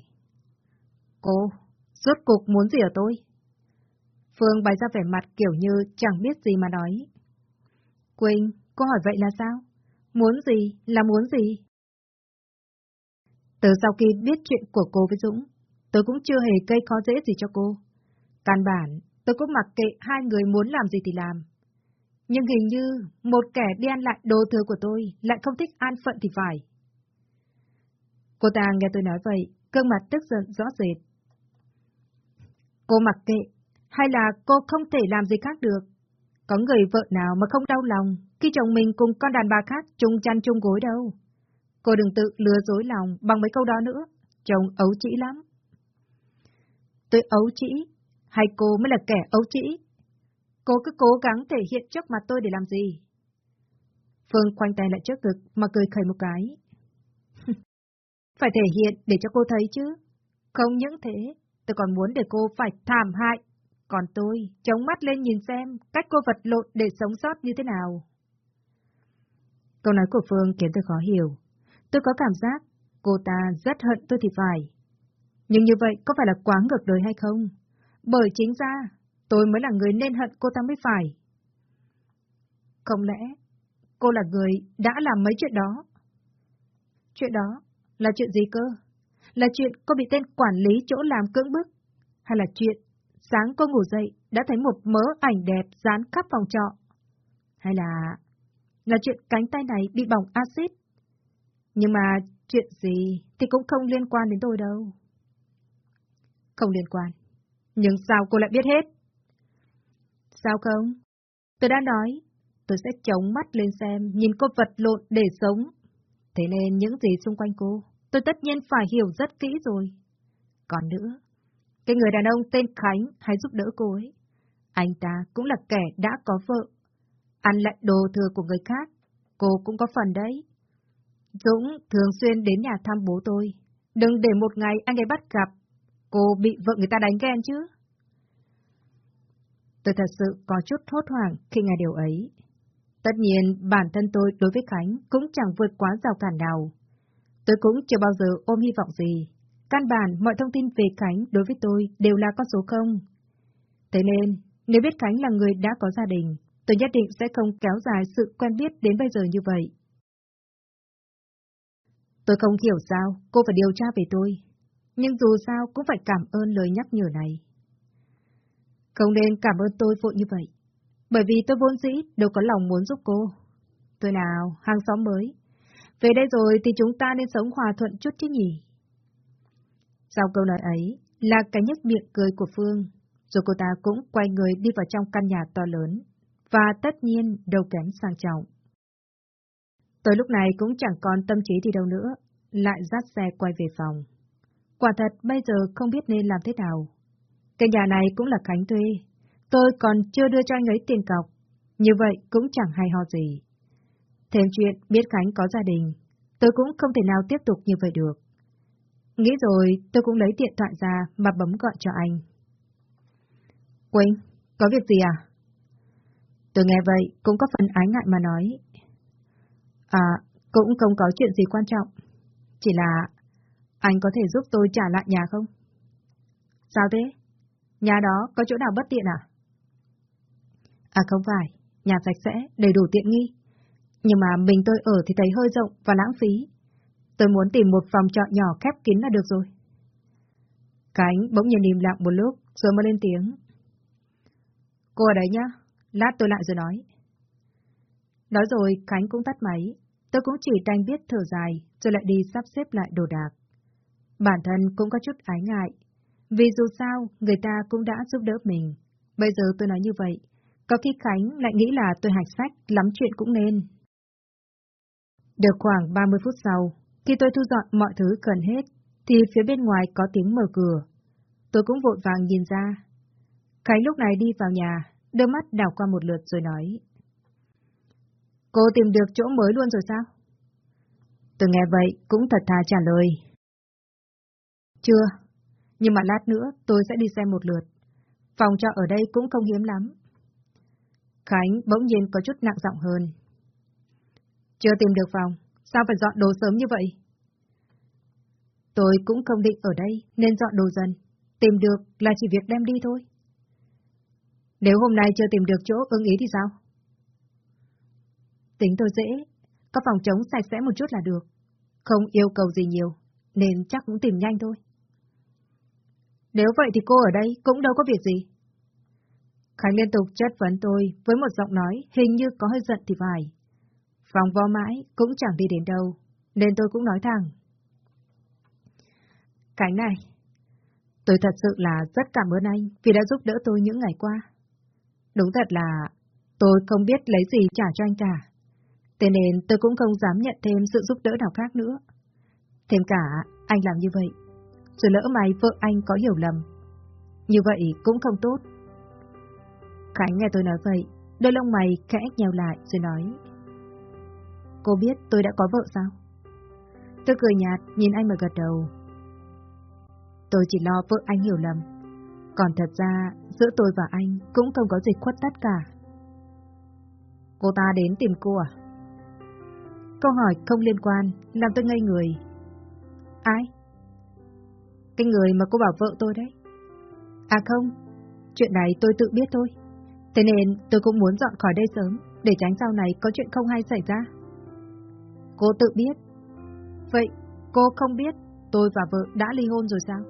Cô, rốt cuộc muốn gì ở tôi? Phương bày ra vẻ mặt kiểu như chẳng biết gì mà nói. Quỳnh, cô hỏi vậy là sao? Muốn gì là muốn gì? Từ sau khi biết chuyện của cô với Dũng, tôi cũng chưa hề gây khó dễ gì cho cô. Căn bản, tôi cũng mặc kệ hai người muốn làm gì thì làm. Nhưng hình như một kẻ đi ăn lại đồ thừa của tôi lại không thích an phận thì phải. Cô ta nghe tôi nói vậy, cơn mặt tức giận rõ rệt. Cô mặc kệ, hay là cô không thể làm gì khác được? Có người vợ nào mà không đau lòng khi chồng mình cùng con đàn bà khác chung chăn chung gối đâu. Cô đừng tự lừa dối lòng bằng mấy câu đó nữa, chồng ấu trĩ lắm. Tôi ấu trĩ, hay cô mới là kẻ ấu trĩ? Cô cứ cố gắng thể hiện trước mặt tôi để làm gì? Phương khoanh tay lại trước ngực mà cười khẩy một cái. phải thể hiện để cho cô thấy chứ. Không những thế, tôi còn muốn để cô phải thảm hại còn tôi, chống mắt lên nhìn xem cách cô vật lộn để sống sót như thế nào. Câu nói của Phương khiến tôi khó hiểu. Tôi có cảm giác cô ta rất hận tôi thì phải. Nhưng như vậy có phải là quá ngược đời hay không? Bởi chính ra, tôi mới là người nên hận cô ta mới phải. Không lẽ cô là người đã làm mấy chuyện đó? Chuyện đó là chuyện gì cơ? Là chuyện cô bị tên quản lý chỗ làm cưỡng bức? Hay là chuyện sáng cô ngủ dậy đã thấy một mớ ảnh đẹp dán khắp phòng trọ? Hay là... là chuyện cánh tay này bị bỏng axit? Nhưng mà chuyện gì thì cũng không liên quan đến tôi đâu. Không liên quan. Nhưng sao cô lại biết hết? Sao không? Tôi đã nói, tôi sẽ chống mắt lên xem, nhìn cô vật lộn để sống. Thế nên những gì xung quanh cô, tôi tất nhiên phải hiểu rất kỹ rồi. Còn nữa, cái người đàn ông tên Khánh hay giúp đỡ cô ấy, anh ta cũng là kẻ đã có vợ. Ăn lại đồ thừa của người khác, cô cũng có phần đấy. Dũng thường xuyên đến nhà thăm bố tôi. Đừng để một ngày anh ấy bắt gặp, cô bị vợ người ta đánh ghen chứ. Tôi thật sự có chút hốt hoảng khi nghe điều ấy. Tất nhiên, bản thân tôi đối với Khánh cũng chẳng vượt quá rào cản nào. Tôi cũng chưa bao giờ ôm hy vọng gì. Căn bản, mọi thông tin về Khánh đối với tôi đều là con số không. Thế nên, nếu biết Khánh là người đã có gia đình, tôi nhất định sẽ không kéo dài sự quen biết đến bây giờ như vậy. Tôi không hiểu sao cô phải điều tra về tôi, nhưng dù sao cũng phải cảm ơn lời nhắc nhở này. Không nên cảm ơn tôi vội như vậy, bởi vì tôi vốn dĩ đâu có lòng muốn giúp cô. Tôi nào, hàng xóm mới. Về đây rồi thì chúng ta nên sống hòa thuận chút chứ nhỉ? Sau câu nói ấy là cái nhếch miệng cười của Phương, rồi cô ta cũng quay người đi vào trong căn nhà to lớn, và tất nhiên đâu kém sang trọng. Tôi lúc này cũng chẳng còn tâm trí đi đâu nữa, lại dắt xe quay về phòng. Quả thật bây giờ không biết nên làm thế nào. Cái nhà này cũng là Khánh thuê, tôi còn chưa đưa cho anh ấy tiền cọc, như vậy cũng chẳng hay ho gì. Thêm chuyện biết Khánh có gia đình, tôi cũng không thể nào tiếp tục như vậy được. Nghĩ rồi, tôi cũng lấy điện thoại ra mà bấm gọi cho anh. Quỳnh, có việc gì à? Tôi nghe vậy cũng có phần ái ngại mà nói. À, cũng không có chuyện gì quan trọng. Chỉ là anh có thể giúp tôi trả lại nhà không? Sao thế? Nhà đó có chỗ nào bất tiện à? À không phải, nhà sạch sẽ, đầy đủ tiện nghi. Nhưng mà mình tôi ở thì thấy hơi rộng và lãng phí. Tôi muốn tìm một phòng trọ nhỏ khép kín là được rồi. Khánh bỗng nhiên im lặng một lúc, rồi mới lên tiếng. Cô ở đấy nhá, lát tôi lại rồi nói. Nói rồi, Khánh cũng tắt máy. Tôi cũng chỉ đành biết thở dài, rồi lại đi sắp xếp lại đồ đạc. Bản thân cũng có chút ái ngại, vì dù sao, người ta cũng đã giúp đỡ mình. Bây giờ tôi nói như vậy, có khi Khánh lại nghĩ là tôi hạch sách, lắm chuyện cũng nên. Được khoảng 30 phút sau, khi tôi thu dọn mọi thứ cần hết, thì phía bên ngoài có tiếng mở cửa. Tôi cũng vội vàng nhìn ra. Khánh lúc này đi vào nhà, đôi mắt đảo qua một lượt rồi nói. Cô tìm được chỗ mới luôn rồi sao? Tôi nghe vậy cũng thật thà trả lời. Chưa, nhưng mà lát nữa tôi sẽ đi xem một lượt. Phòng trọ ở đây cũng không hiếm lắm. Khánh bỗng nhiên có chút nặng giọng hơn. Chưa tìm được phòng, sao phải dọn đồ sớm như vậy? Tôi cũng không định ở đây nên dọn đồ dần. Tìm được là chỉ việc đem đi thôi. Nếu hôm nay chưa tìm được chỗ ưng ý thì sao? Tính tôi dễ, có phòng trống sạch sẽ một chút là được. Không yêu cầu gì nhiều, nên chắc cũng tìm nhanh thôi. Nếu vậy thì cô ở đây cũng đâu có việc gì. Khánh liên tục chất vấn tôi với một giọng nói hình như có hơi giận thì phải. Phòng vo mãi cũng chẳng đi đến đâu, nên tôi cũng nói thẳng. Khánh này, tôi thật sự là rất cảm ơn anh vì đã giúp đỡ tôi những ngày qua. Đúng thật là tôi không biết lấy gì trả cho anh cả. Thế nên tôi cũng không dám nhận thêm sự giúp đỡ nào khác nữa. Thêm cả, anh làm như vậy rồi lỡ mày vợ anh có hiểu lầm. Như vậy cũng không tốt. Khánh nghe tôi nói vậy, đôi lông mày khẽ nhèo lại rồi nói. Cô biết tôi đã có vợ sao? Tôi cười nhạt, nhìn anh mà gật đầu. Tôi chỉ lo vợ anh hiểu lầm. Còn thật ra, giữa tôi và anh cũng không có gì khuất tất cả. Cô ta đến tìm cô à? Câu hỏi không liên quan, làm tôi ngây người. Ai? Cái người mà cô bảo vợ tôi đấy. À không, chuyện này tôi tự biết thôi. Thế nên tôi cũng muốn dọn khỏi đây sớm, để tránh sau này có chuyện không hay xảy ra. Cô tự biết. Vậy, cô không biết tôi và vợ đã ly hôn rồi sao?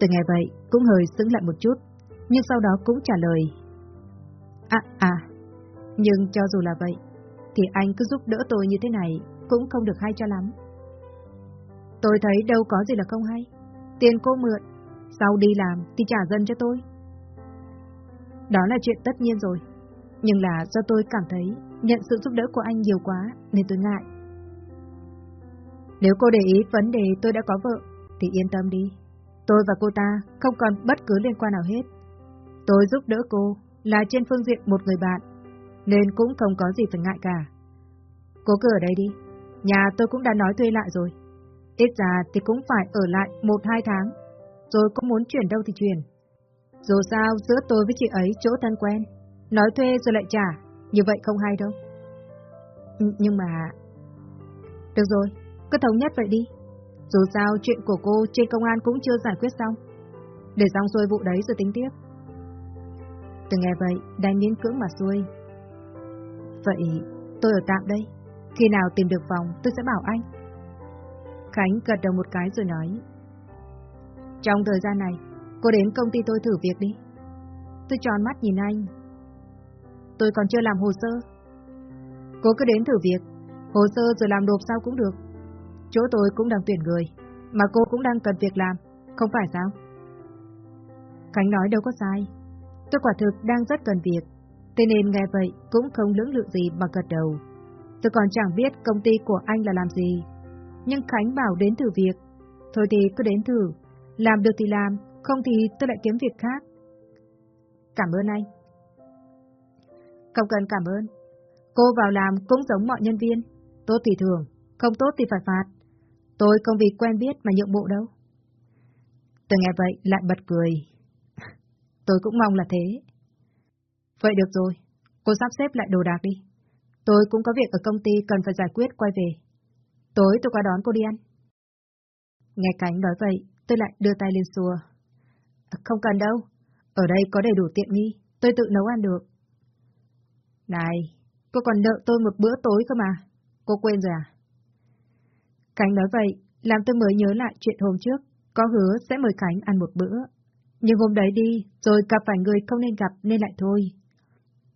Từ ngày vậy, cũng hơi sững lại một chút, nhưng sau đó cũng trả lời. À, à, nhưng cho dù là vậy, thì anh cứ giúp đỡ tôi như thế này cũng không được hay cho lắm. Tôi thấy đâu có gì là không hay. Tiền cô mượn, sau đi làm thì trả dần cho tôi. Đó là chuyện tất nhiên rồi. Nhưng là do tôi cảm thấy nhận sự giúp đỡ của anh nhiều quá nên tôi ngại. Nếu cô để ý vấn đề tôi đã có vợ thì yên tâm đi. Tôi và cô ta không còn bất cứ liên quan nào hết. Tôi giúp đỡ cô là trên phương diện một người bạn, nên cũng không có gì phải ngại cả. Cô cứ ở đây đi, nhà tôi cũng đã nói thuê lại rồi. Ít ra thì cũng phải ở lại một hai tháng, rồi có muốn chuyển đâu thì chuyển. Dù sao giữa tôi với chị ấy chỗ thân quen, nói thuê rồi lại trả, như vậy không hay đâu. nhưng mà... Được rồi, cứ thống nhất vậy đi. Dù sao chuyện của cô trên công an cũng chưa giải quyết xong. Để xong xuôi vụ đấy rồi tính tiếp. Từ nghe vậy, đành miễn cưỡng mà xuôi. Vậy, tôi ở tạm đây. Khi nào tìm được phòng, tôi sẽ bảo anh. Khánh gật đầu một cái rồi nói. Trong thời gian này, cô đến công ty tôi thử việc đi. Tôi tròn mắt nhìn anh. Tôi còn chưa làm hồ sơ. Cô cứ đến thử việc, hồ sơ rồi làm nộp sao cũng được. Chỗ tôi cũng đang tuyển người, mà cô cũng đang cần việc làm, không phải sao? Khánh nói đâu có sai. Tôi quả thực đang rất cần việc, thế nên nghe vậy cũng không lưỡng lự gì mà gật đầu. Tôi còn chẳng biết công ty của anh là làm gì, nhưng Khánh bảo đến thử việc. Thôi thì cứ đến thử, làm được thì làm, không thì tôi lại kiếm việc khác. Cảm ơn anh. Không cần cảm ơn. Cô vào làm cũng giống mọi nhân viên, tốt thì thường, không tốt thì phải phạt. Tôi không vì quen biết mà nhượng bộ đâu. Tôi nghe vậy lại bật cười. Tôi cũng mong là thế. Vậy được rồi, cô sắp xếp lại đồ đạc đi. Tôi cũng có việc ở công ty cần phải giải quyết quay về. Tối tôi qua đón cô đi ăn. Nghe Cánh nói vậy, tôi lại đưa tay lên xua. Không cần đâu, ở đây có đầy đủ tiện nghi, tôi tự nấu ăn được. Này, cô còn nợ tôi một bữa tối cơ mà, cô quên rồi à? Cánh nói vậy, làm tôi mới nhớ lại chuyện hôm trước, có hứa sẽ mời cánh ăn một bữa. Nhưng hôm đấy đi, rồi gặp phải người không nên gặp nên lại thôi.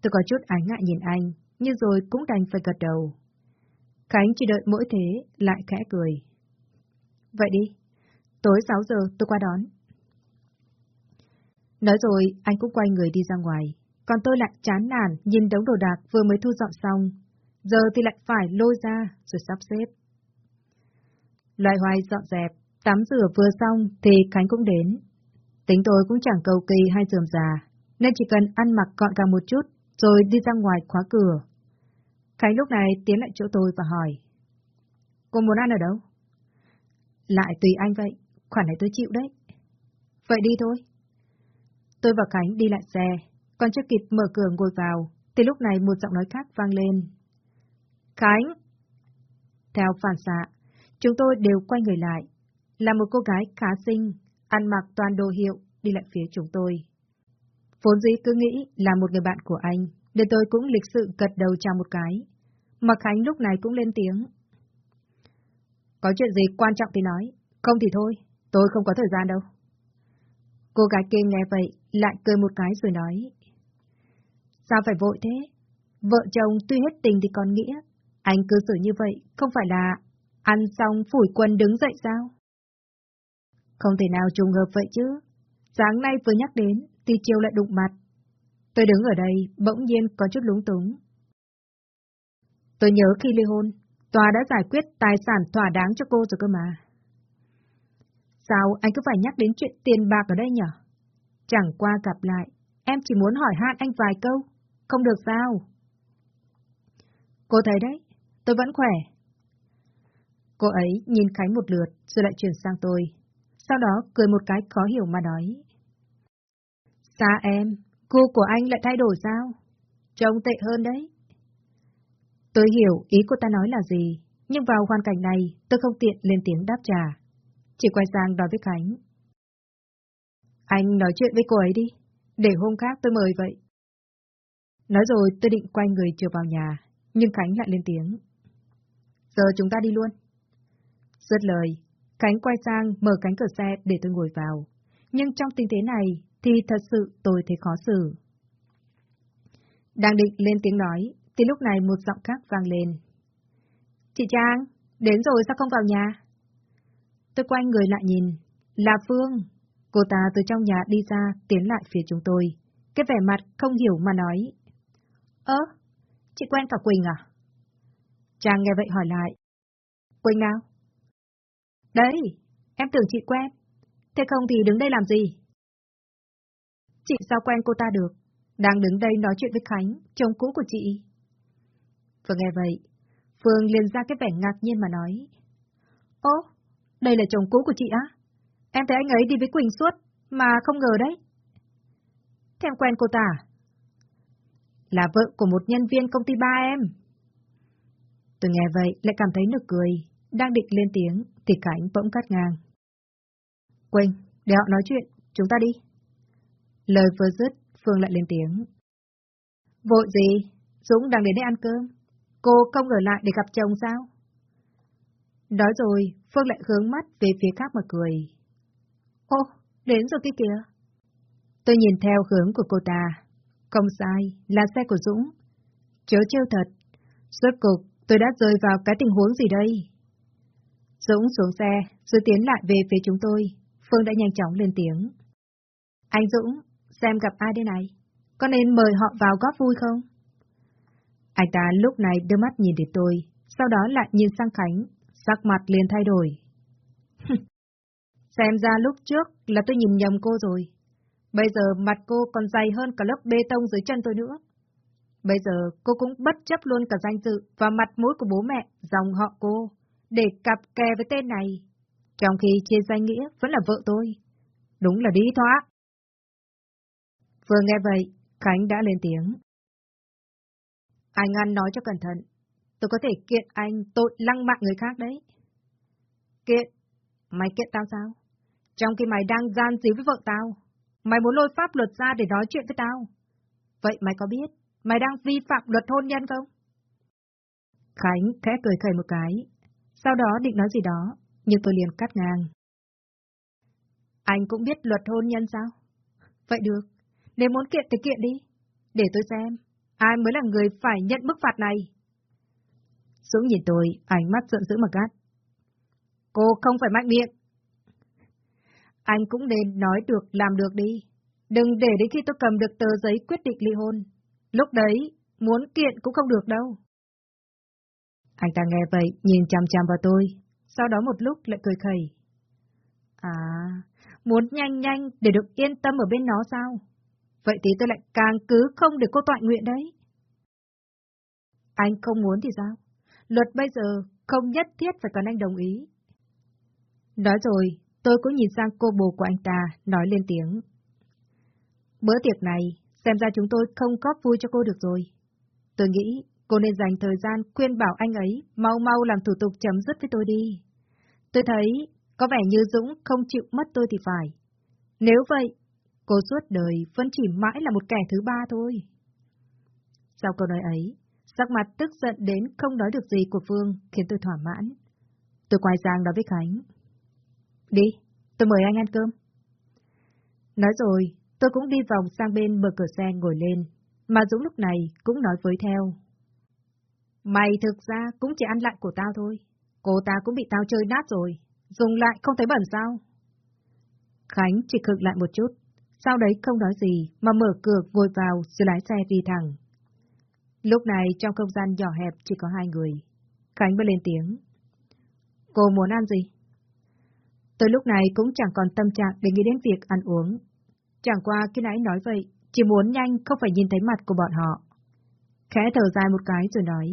Tôi có chút ái ngại nhìn anh, nhưng rồi cũng đành phải gật đầu. Khánh chỉ đợi mỗi thế, lại khẽ cười. Vậy đi, tối 6 giờ tôi qua đón. Nói rồi, anh cũng quay người đi ra ngoài, còn tôi lại chán nản nhìn đống đồ đạc vừa mới thu dọn xong, giờ thì lại phải lôi ra rồi sắp xếp. Loài hoài dọn dẹp, tắm rửa vừa xong thì Khánh cũng đến. Tính tôi cũng chẳng cầu kỳ hay dườm già, nên chỉ cần ăn mặc gọn gàng một chút, rồi đi ra ngoài khóa cửa. Khánh lúc này tiến lại chỗ tôi và hỏi. Cô muốn ăn ở đâu? Lại tùy anh vậy, khoản này tôi chịu đấy. Vậy đi thôi. Tôi và Khánh đi lại xe, còn chưa kịp mở cửa ngồi vào, thì lúc này một giọng nói khác vang lên. Khánh! Theo phản xạ, chúng tôi đều quay người lại. Là một cô gái khá xinh, ăn mặc toàn đồ hiệu, đi lại phía chúng tôi. Vốn dĩ cứ nghĩ là một người bạn của anh, nên tôi cũng lịch sự gật đầu chào một cái. Mặc Khánh lúc này cũng lên tiếng. Có chuyện gì quan trọng thì nói, không thì thôi, tôi không có thời gian đâu. Cô gái kia nghe vậy, lại cười một cái rồi nói. Sao phải vội thế? Vợ chồng tuy hết tình thì còn nghĩa. Anh cư xử như vậy, không phải là ăn xong phủi quần đứng dậy sao? Không thể nào trùng hợp vậy chứ. Sáng nay vừa nhắc đến, thì chiều lại đụng mặt. Tôi đứng ở đây, bỗng nhiên có chút lúng túng. Tôi nhớ khi ly hôn, tòa đã giải quyết tài sản thỏa đáng cho cô rồi cơ mà. Sao anh cứ phải nhắc đến chuyện tiền bạc ở đây nhở? Chẳng qua gặp lại, em chỉ muốn hỏi han anh vài câu, không được sao? Cô thấy đấy, tôi vẫn khỏe. Cô ấy nhìn Khánh một lượt rồi lại chuyển sang tôi, sau đó cười một cái khó hiểu mà nói. Xa em, cô của anh lại thay đổi sao? Trông tệ hơn đấy. Tôi hiểu ý cô ta nói là gì, nhưng vào hoàn cảnh này tôi không tiện lên tiếng đáp trả. Chỉ quay sang nói với Khánh. Anh nói chuyện với cô ấy đi, để hôm khác tôi mời vậy. Nói rồi tôi định quay người trở vào nhà, nhưng Khánh lại lên tiếng. Giờ chúng ta đi luôn. Dứt lời, Khánh quay sang mở cánh cửa xe để tôi ngồi vào. Nhưng trong tình thế này thì thật sự tôi thấy khó xử. Đang định lên tiếng nói, thì lúc này một giọng khác vang lên. Chị Trang, đến rồi sao không vào nhà? Tôi quay người lại nhìn, là Phương. Cô ta từ trong nhà đi ra, tiến lại phía chúng tôi. Cái vẻ mặt không hiểu mà nói. Ơ, chị quen cả Quỳnh à? Trang nghe vậy hỏi lại. Quỳnh nào? Đấy, em tưởng chị quen. Thế không thì đứng đây làm gì? Chị sao quen cô ta được? Đang đứng đây nói chuyện với Khánh, chồng cũ của chị. Vừa nghe vậy, Phương liền ra cái vẻ ngạc nhiên mà nói. Ô, đây là chồng cũ của chị á? Em thấy anh ấy đi với Quỳnh suốt, mà không ngờ đấy. Thế quen cô ta? À? Là vợ của một nhân viên công ty ba em. Tôi nghe vậy lại cảm thấy nực cười, đang định lên tiếng thì Khánh bỗng cắt ngang. Quỳnh, để họ nói chuyện, chúng ta đi. Lời vừa dứt, Phương lại lên tiếng. Vội gì? Dũng đang đến đây ăn cơm. Cô không ở lại để gặp chồng sao? Nói rồi, Phương lại hướng mắt về phía khác mà cười. Ô, đến rồi kia kìa. Tôi nhìn theo hướng của cô ta. Không sai, là xe của Dũng. Chớ trêu thật. Suốt cục, tôi đã rơi vào cái tình huống gì đây? Dũng xuống xe, rồi tiến lại về phía chúng tôi. Phương đã nhanh chóng lên tiếng. Anh Dũng, xem gặp ai đây này? Có nên mời họ vào góp vui không? Anh ta lúc này đưa mắt nhìn đến tôi, sau đó lại nhìn sang Khánh, sắc mặt liền thay đổi. Xem ra lúc trước là tôi nhìn nhầm cô rồi. Bây giờ mặt cô còn dày hơn cả lớp bê tông dưới chân tôi nữa. Bây giờ cô cũng bất chấp luôn cả danh dự và mặt mũi của bố mẹ, dòng họ cô, để cặp kè với tên này. Trong khi trên danh nghĩa vẫn là vợ tôi. Đúng là đi thoát. Vừa nghe vậy, Khánh đã lên tiếng. Anh ăn nói cho cẩn thận. Tôi có thể kiện anh tội lăng mạ người khác đấy. Kiện? Mày kiện tao sao? Trong khi mày đang gian díu với vợ tao, mày muốn lôi pháp luật ra để nói chuyện với tao. Vậy mày có biết mày đang vi phạm luật hôn nhân không? Khánh khẽ cười khẩy một cái, sau đó định nói gì đó, nhưng tôi liền cắt ngang. Anh cũng biết luật hôn nhân sao? Vậy được, nếu muốn kiện thì kiện đi, để tôi xem, ai mới là người phải nhận bức phạt này. Dũng nhìn tôi, ánh mắt giận dữ mà gắt. Cô không phải mạnh miệng. Anh cũng nên nói được làm được đi. Đừng để đến khi tôi cầm được tờ giấy quyết định ly hôn. Lúc đấy, muốn kiện cũng không được đâu. Anh ta nghe vậy, nhìn chằm chằm vào tôi, sau đó một lúc lại cười khẩy. À, muốn nhanh nhanh để được yên tâm ở bên nó sao? Vậy thì tôi lại càng cứ không để cô tọa nguyện đấy. Anh không muốn thì sao? Luật bây giờ không nhất thiết phải cần anh đồng ý. Nói rồi, tôi cũng nhìn sang cô bồ của anh ta, nói lên tiếng. Bữa tiệc này, xem ra chúng tôi không góp vui cho cô được rồi. Tôi nghĩ cô nên dành thời gian khuyên bảo anh ấy mau mau làm thủ tục chấm dứt với tôi đi. Tôi thấy có vẻ như Dũng không chịu mất tôi thì phải. Nếu vậy, cô suốt đời vẫn chỉ mãi là một kẻ thứ ba thôi. Sau câu nói ấy, sắc mặt tức giận đến không nói được gì của Phương khiến tôi thỏa mãn. Tôi quay sang nói với Khánh. Đi, tôi mời anh ăn cơm. Nói rồi, tôi cũng đi vòng sang bên mở cửa xe ngồi lên, mà Dũng lúc này cũng nói với theo. Mày thực ra cũng chỉ ăn lại của tao thôi. Cô ta cũng bị tao chơi nát rồi. Dùng lại không thấy bẩn sao? Khánh chỉ cực lại một chút. Sau đấy không nói gì mà mở cửa ngồi vào rồi lái xe đi thẳng. Lúc này trong không gian nhỏ hẹp chỉ có hai người. Khánh mới lên tiếng. Cô muốn ăn gì? Tôi lúc này cũng chẳng còn tâm trạng để nghĩ đến việc ăn uống. Chẳng qua khi nãy nói vậy, chỉ muốn nhanh không phải nhìn thấy mặt của bọn họ. Khẽ thở dài một cái rồi nói.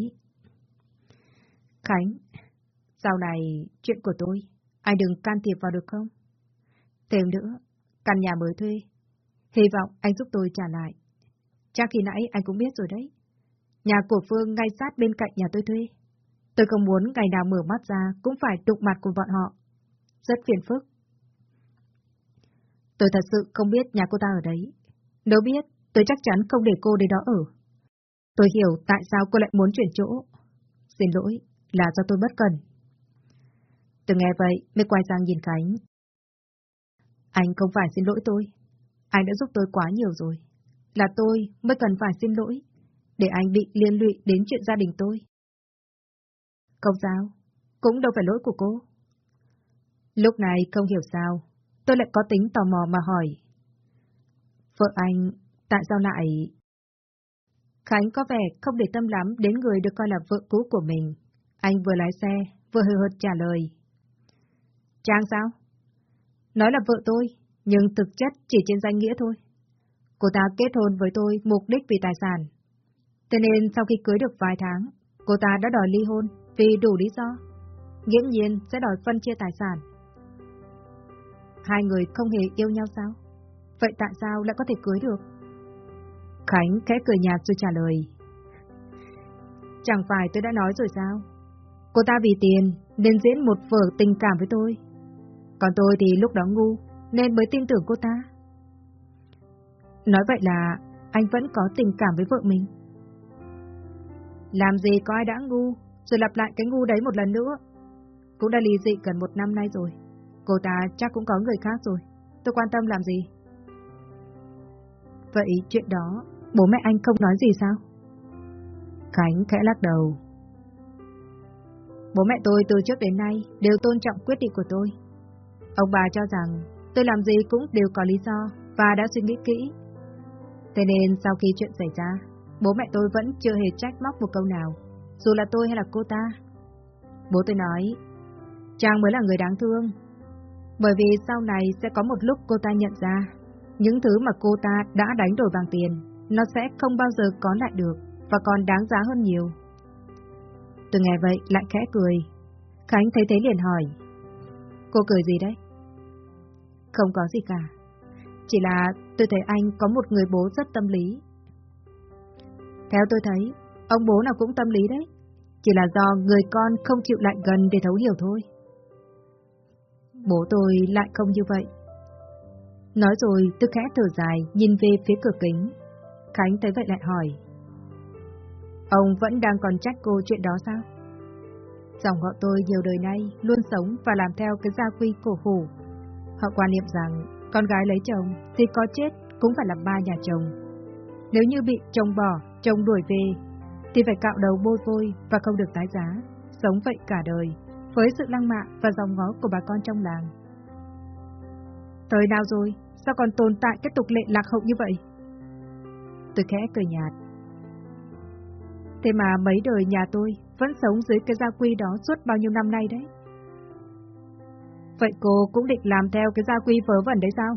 Khánh, sau này chuyện của tôi, anh đừng can thiệp vào được không? Thêm nữa, căn nhà mới thuê. Hy vọng anh giúp tôi trả lại. Chắc khi nãy anh cũng biết rồi đấy. Nhà của Phương ngay sát bên cạnh nhà tôi thuê. Tôi không muốn ngày nào mở mắt ra cũng phải đụng mặt của bọn họ. Rất phiền phức. Tôi thật sự không biết nhà cô ta ở đấy. Nếu biết, tôi chắc chắn không để cô đến đó ở. Tôi hiểu tại sao cô lại muốn chuyển chỗ. Xin lỗi, là do tôi bất cần. Tôi nghe vậy mới quay sang nhìn Khánh. Anh không phải xin lỗi tôi. Anh đã giúp tôi quá nhiều rồi. Là tôi mới cần phải xin lỗi, để anh bị liên lụy đến chuyện gia đình tôi. Công giáo, cũng đâu phải lỗi của cô. Lúc này không hiểu sao, tôi lại có tính tò mò mà hỏi. Vợ anh, tại sao lại... Khánh có vẻ không để tâm lắm đến người được coi là vợ cũ của mình. Anh vừa lái xe, vừa hời hợt trả lời. Trang sao? Nói là vợ tôi, nhưng thực chất chỉ trên danh nghĩa thôi. Cô ta kết hôn với tôi mục đích vì tài sản. Thế nên sau khi cưới được vài tháng, cô ta đã đòi ly hôn vì đủ lý do. Nghiễm nhiên sẽ đòi phân chia tài sản. Hai người không hề yêu nhau sao? Vậy tại sao lại có thể cưới được? Khánh khẽ cười nhạt rồi trả lời. Chẳng phải tôi đã nói rồi sao? Cô ta vì tiền nên diễn một vở tình cảm với tôi. Còn tôi thì lúc đó ngu nên mới tin tưởng cô ta. Nói vậy là anh vẫn có tình cảm với vợ mình. Làm gì có ai đã ngu, rồi lặp lại cái ngu đấy một lần nữa. Cũng đã ly dị gần một năm nay rồi. Cô ta chắc cũng có người khác rồi. Tôi quan tâm làm gì? Vậy chuyện đó, bố mẹ anh không nói gì sao? Khánh khẽ lắc đầu. Bố mẹ tôi từ trước đến nay đều tôn trọng quyết định của tôi. Ông bà cho rằng tôi làm gì cũng đều có lý do và đã suy nghĩ kỹ Thế nên sau khi chuyện xảy ra, bố mẹ tôi vẫn chưa hề trách móc một câu nào, dù là tôi hay là cô ta. Bố tôi nói, Trang mới là người đáng thương, bởi vì sau này sẽ có một lúc cô ta nhận ra, những thứ mà cô ta đã đánh đổi bằng tiền, nó sẽ không bao giờ có lại được, và còn đáng giá hơn nhiều. Tôi nghe vậy lại khẽ cười. Khánh thấy thế liền hỏi, cô cười gì đấy? Không có gì cả. Chỉ là tôi thấy anh có một người bố rất tâm lý. Theo tôi thấy, ông bố nào cũng tâm lý đấy. Chỉ là do người con không chịu lại gần để thấu hiểu thôi. Bố tôi lại không như vậy. Nói rồi tôi khẽ thở dài nhìn về phía cửa kính. Khánh thấy vậy lại hỏi. Ông vẫn đang còn trách cô chuyện đó sao? Dòng họ tôi nhiều đời nay luôn sống và làm theo cái gia quy cổ hủ. Họ quan niệm rằng con gái lấy chồng thì có chết cũng phải làm ba nhà chồng. Nếu như bị chồng bỏ, chồng đuổi về, thì phải cạo đầu bôi vôi và không được tái giá, sống vậy cả đời, với sự lăng mạ và dòng ngó của bà con trong làng. Thời nào rồi, sao còn tồn tại cái tục lệ lạc hậu như vậy? Tôi khẽ cười nhạt. Thế mà mấy đời nhà tôi vẫn sống dưới cái gia quy đó suốt bao nhiêu năm nay đấy. Vậy cô cũng định làm theo cái gia quy vớ vẩn đấy sao?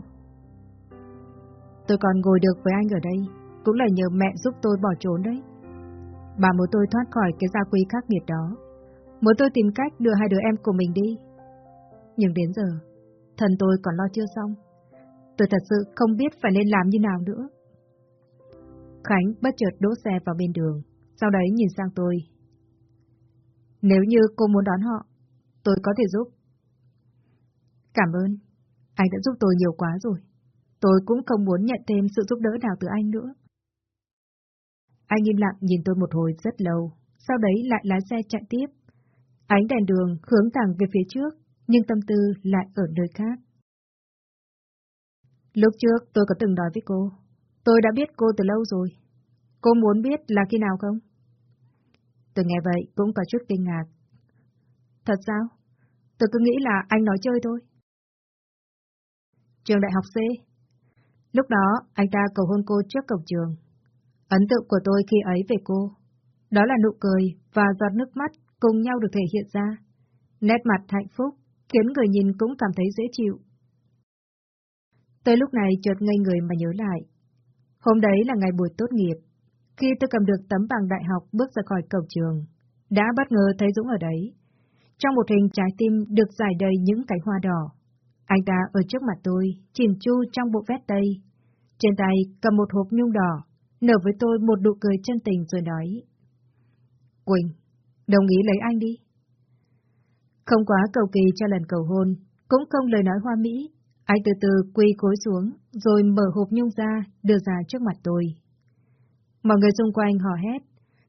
Tôi còn ngồi được với anh ở đây, cũng là nhờ mẹ giúp tôi bỏ trốn đấy. Bà muốn tôi thoát khỏi cái gia quy khắc nghiệt đó. Muốn tôi tìm cách đưa hai đứa em của mình đi. Nhưng đến giờ, thần tôi còn lo chưa xong. Tôi thật sự không biết phải nên làm như nào nữa. Khánh bất chợt đỗ xe vào bên đường, sau đấy nhìn sang tôi. Nếu như cô muốn đón họ, tôi có thể giúp. Cảm ơn. Anh đã giúp tôi nhiều quá rồi. Tôi cũng không muốn nhận thêm sự giúp đỡ nào từ anh nữa. Anh im lặng nhìn tôi một hồi rất lâu, sau đấy lại lái xe chạy tiếp. Ánh đèn đường hướng thẳng về phía trước, nhưng tâm tư lại ở nơi khác. Lúc trước tôi có từng nói với cô, tôi đã biết cô từ lâu rồi. Cô muốn biết là khi nào không? Tôi nghe vậy cũng có chút kinh ngạc. Thật sao? Tôi cứ nghĩ là anh nói chơi thôi trường đại học C. Lúc đó, anh ta cầu hôn cô trước cổng trường. Ấn tượng của tôi khi ấy về cô, đó là nụ cười và giọt nước mắt cùng nhau được thể hiện ra. Nét mặt hạnh phúc, khiến người nhìn cũng cảm thấy dễ chịu. Tới lúc này chợt ngây người mà nhớ lại. Hôm đấy là ngày buổi tốt nghiệp. Khi tôi cầm được tấm bằng đại học bước ra khỏi cổng trường, đã bất ngờ thấy Dũng ở đấy. Trong một hình trái tim được giải đầy những cánh hoa đỏ. Anh ta ở trước mặt tôi, chìm chu trong bộ vest tây. Trên tay cầm một hộp nhung đỏ, nở với tôi một nụ cười chân tình rồi nói. Quỳnh, đồng ý lấy anh đi. Không quá cầu kỳ cho lần cầu hôn, cũng không lời nói hoa mỹ, Anh từ từ quỳ cối xuống, rồi mở hộp nhung ra, đưa ra trước mặt tôi. Mọi người xung quanh hò hét.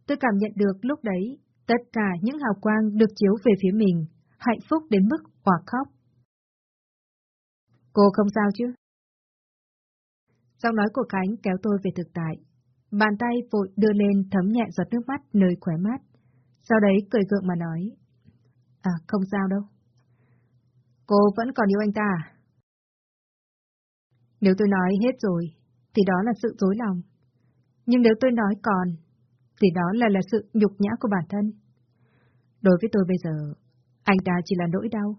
Tôi cảm nhận được lúc đấy, tất cả những hào quang được chiếu về phía mình, hạnh phúc đến mức hòa khóc. Cô không sao chứ? Giọng nói của Khánh kéo tôi về thực tại. Bàn tay vội đưa lên thấm nhẹ giọt nước mắt nơi khóe mắt. Sau đấy cười gượng mà nói. À, không sao đâu. Cô vẫn còn yêu anh ta à? Nếu tôi nói hết rồi, thì đó là sự dối lòng. Nhưng nếu tôi nói còn, thì đó là là sự nhục nhã của bản thân. Đối với tôi bây giờ, anh ta chỉ là nỗi đau,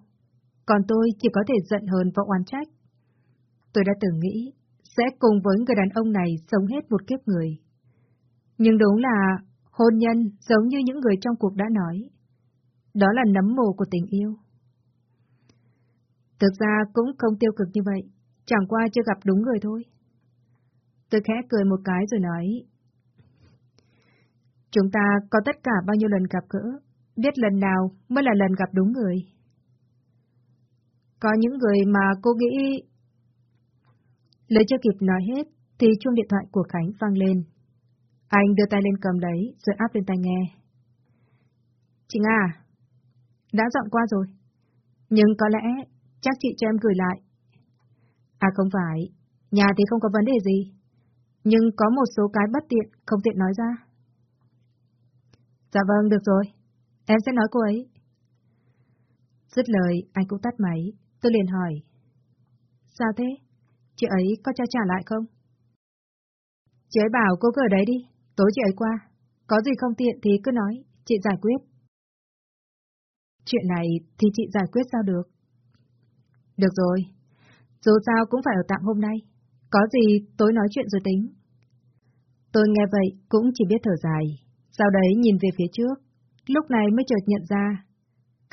còn tôi chỉ có thể giận hờn và oán trách. Tôi đã từng nghĩ sẽ cùng với người đàn ông này sống hết một kiếp người. Nhưng đúng là hôn nhân giống như những người trong cuộc đã nói. Đó là nấm mồ của tình yêu. Thực ra cũng không tiêu cực như vậy, chẳng qua chưa gặp đúng người thôi. Tôi khẽ cười một cái rồi nói. Chúng ta có tất cả bao nhiêu lần gặp gỡ, biết lần nào mới là lần gặp đúng người. Có những người mà cô nghĩ... Lời chưa kịp nói hết, thì chuông điện thoại của Khánh vang lên. Anh đưa tay lên cầm lấy, rồi áp lên tai nghe. Chị Nga Đã dọn qua rồi. Nhưng có lẽ, chắc chị cho em gửi lại. À không phải, nhà thì không có vấn đề gì. Nhưng có một số cái bất tiện, không tiện nói ra. Dạ vâng, được rồi. Em sẽ nói cô ấy. Dứt lời, anh cũng tắt máy. Tôi liền hỏi. Sao thế? Chị ấy có cho trả lại không? Chị ấy bảo cô cứ ở đấy đi, tối chị ấy qua. Có gì không tiện thì cứ nói, chị giải quyết. Chuyện này thì chị giải quyết sao được? Được rồi, dù sao cũng phải ở tạm hôm nay. Có gì tối nói chuyện rồi tính. Tôi nghe vậy cũng chỉ biết thở dài, sau đấy nhìn về phía trước, lúc này mới chợt nhận ra.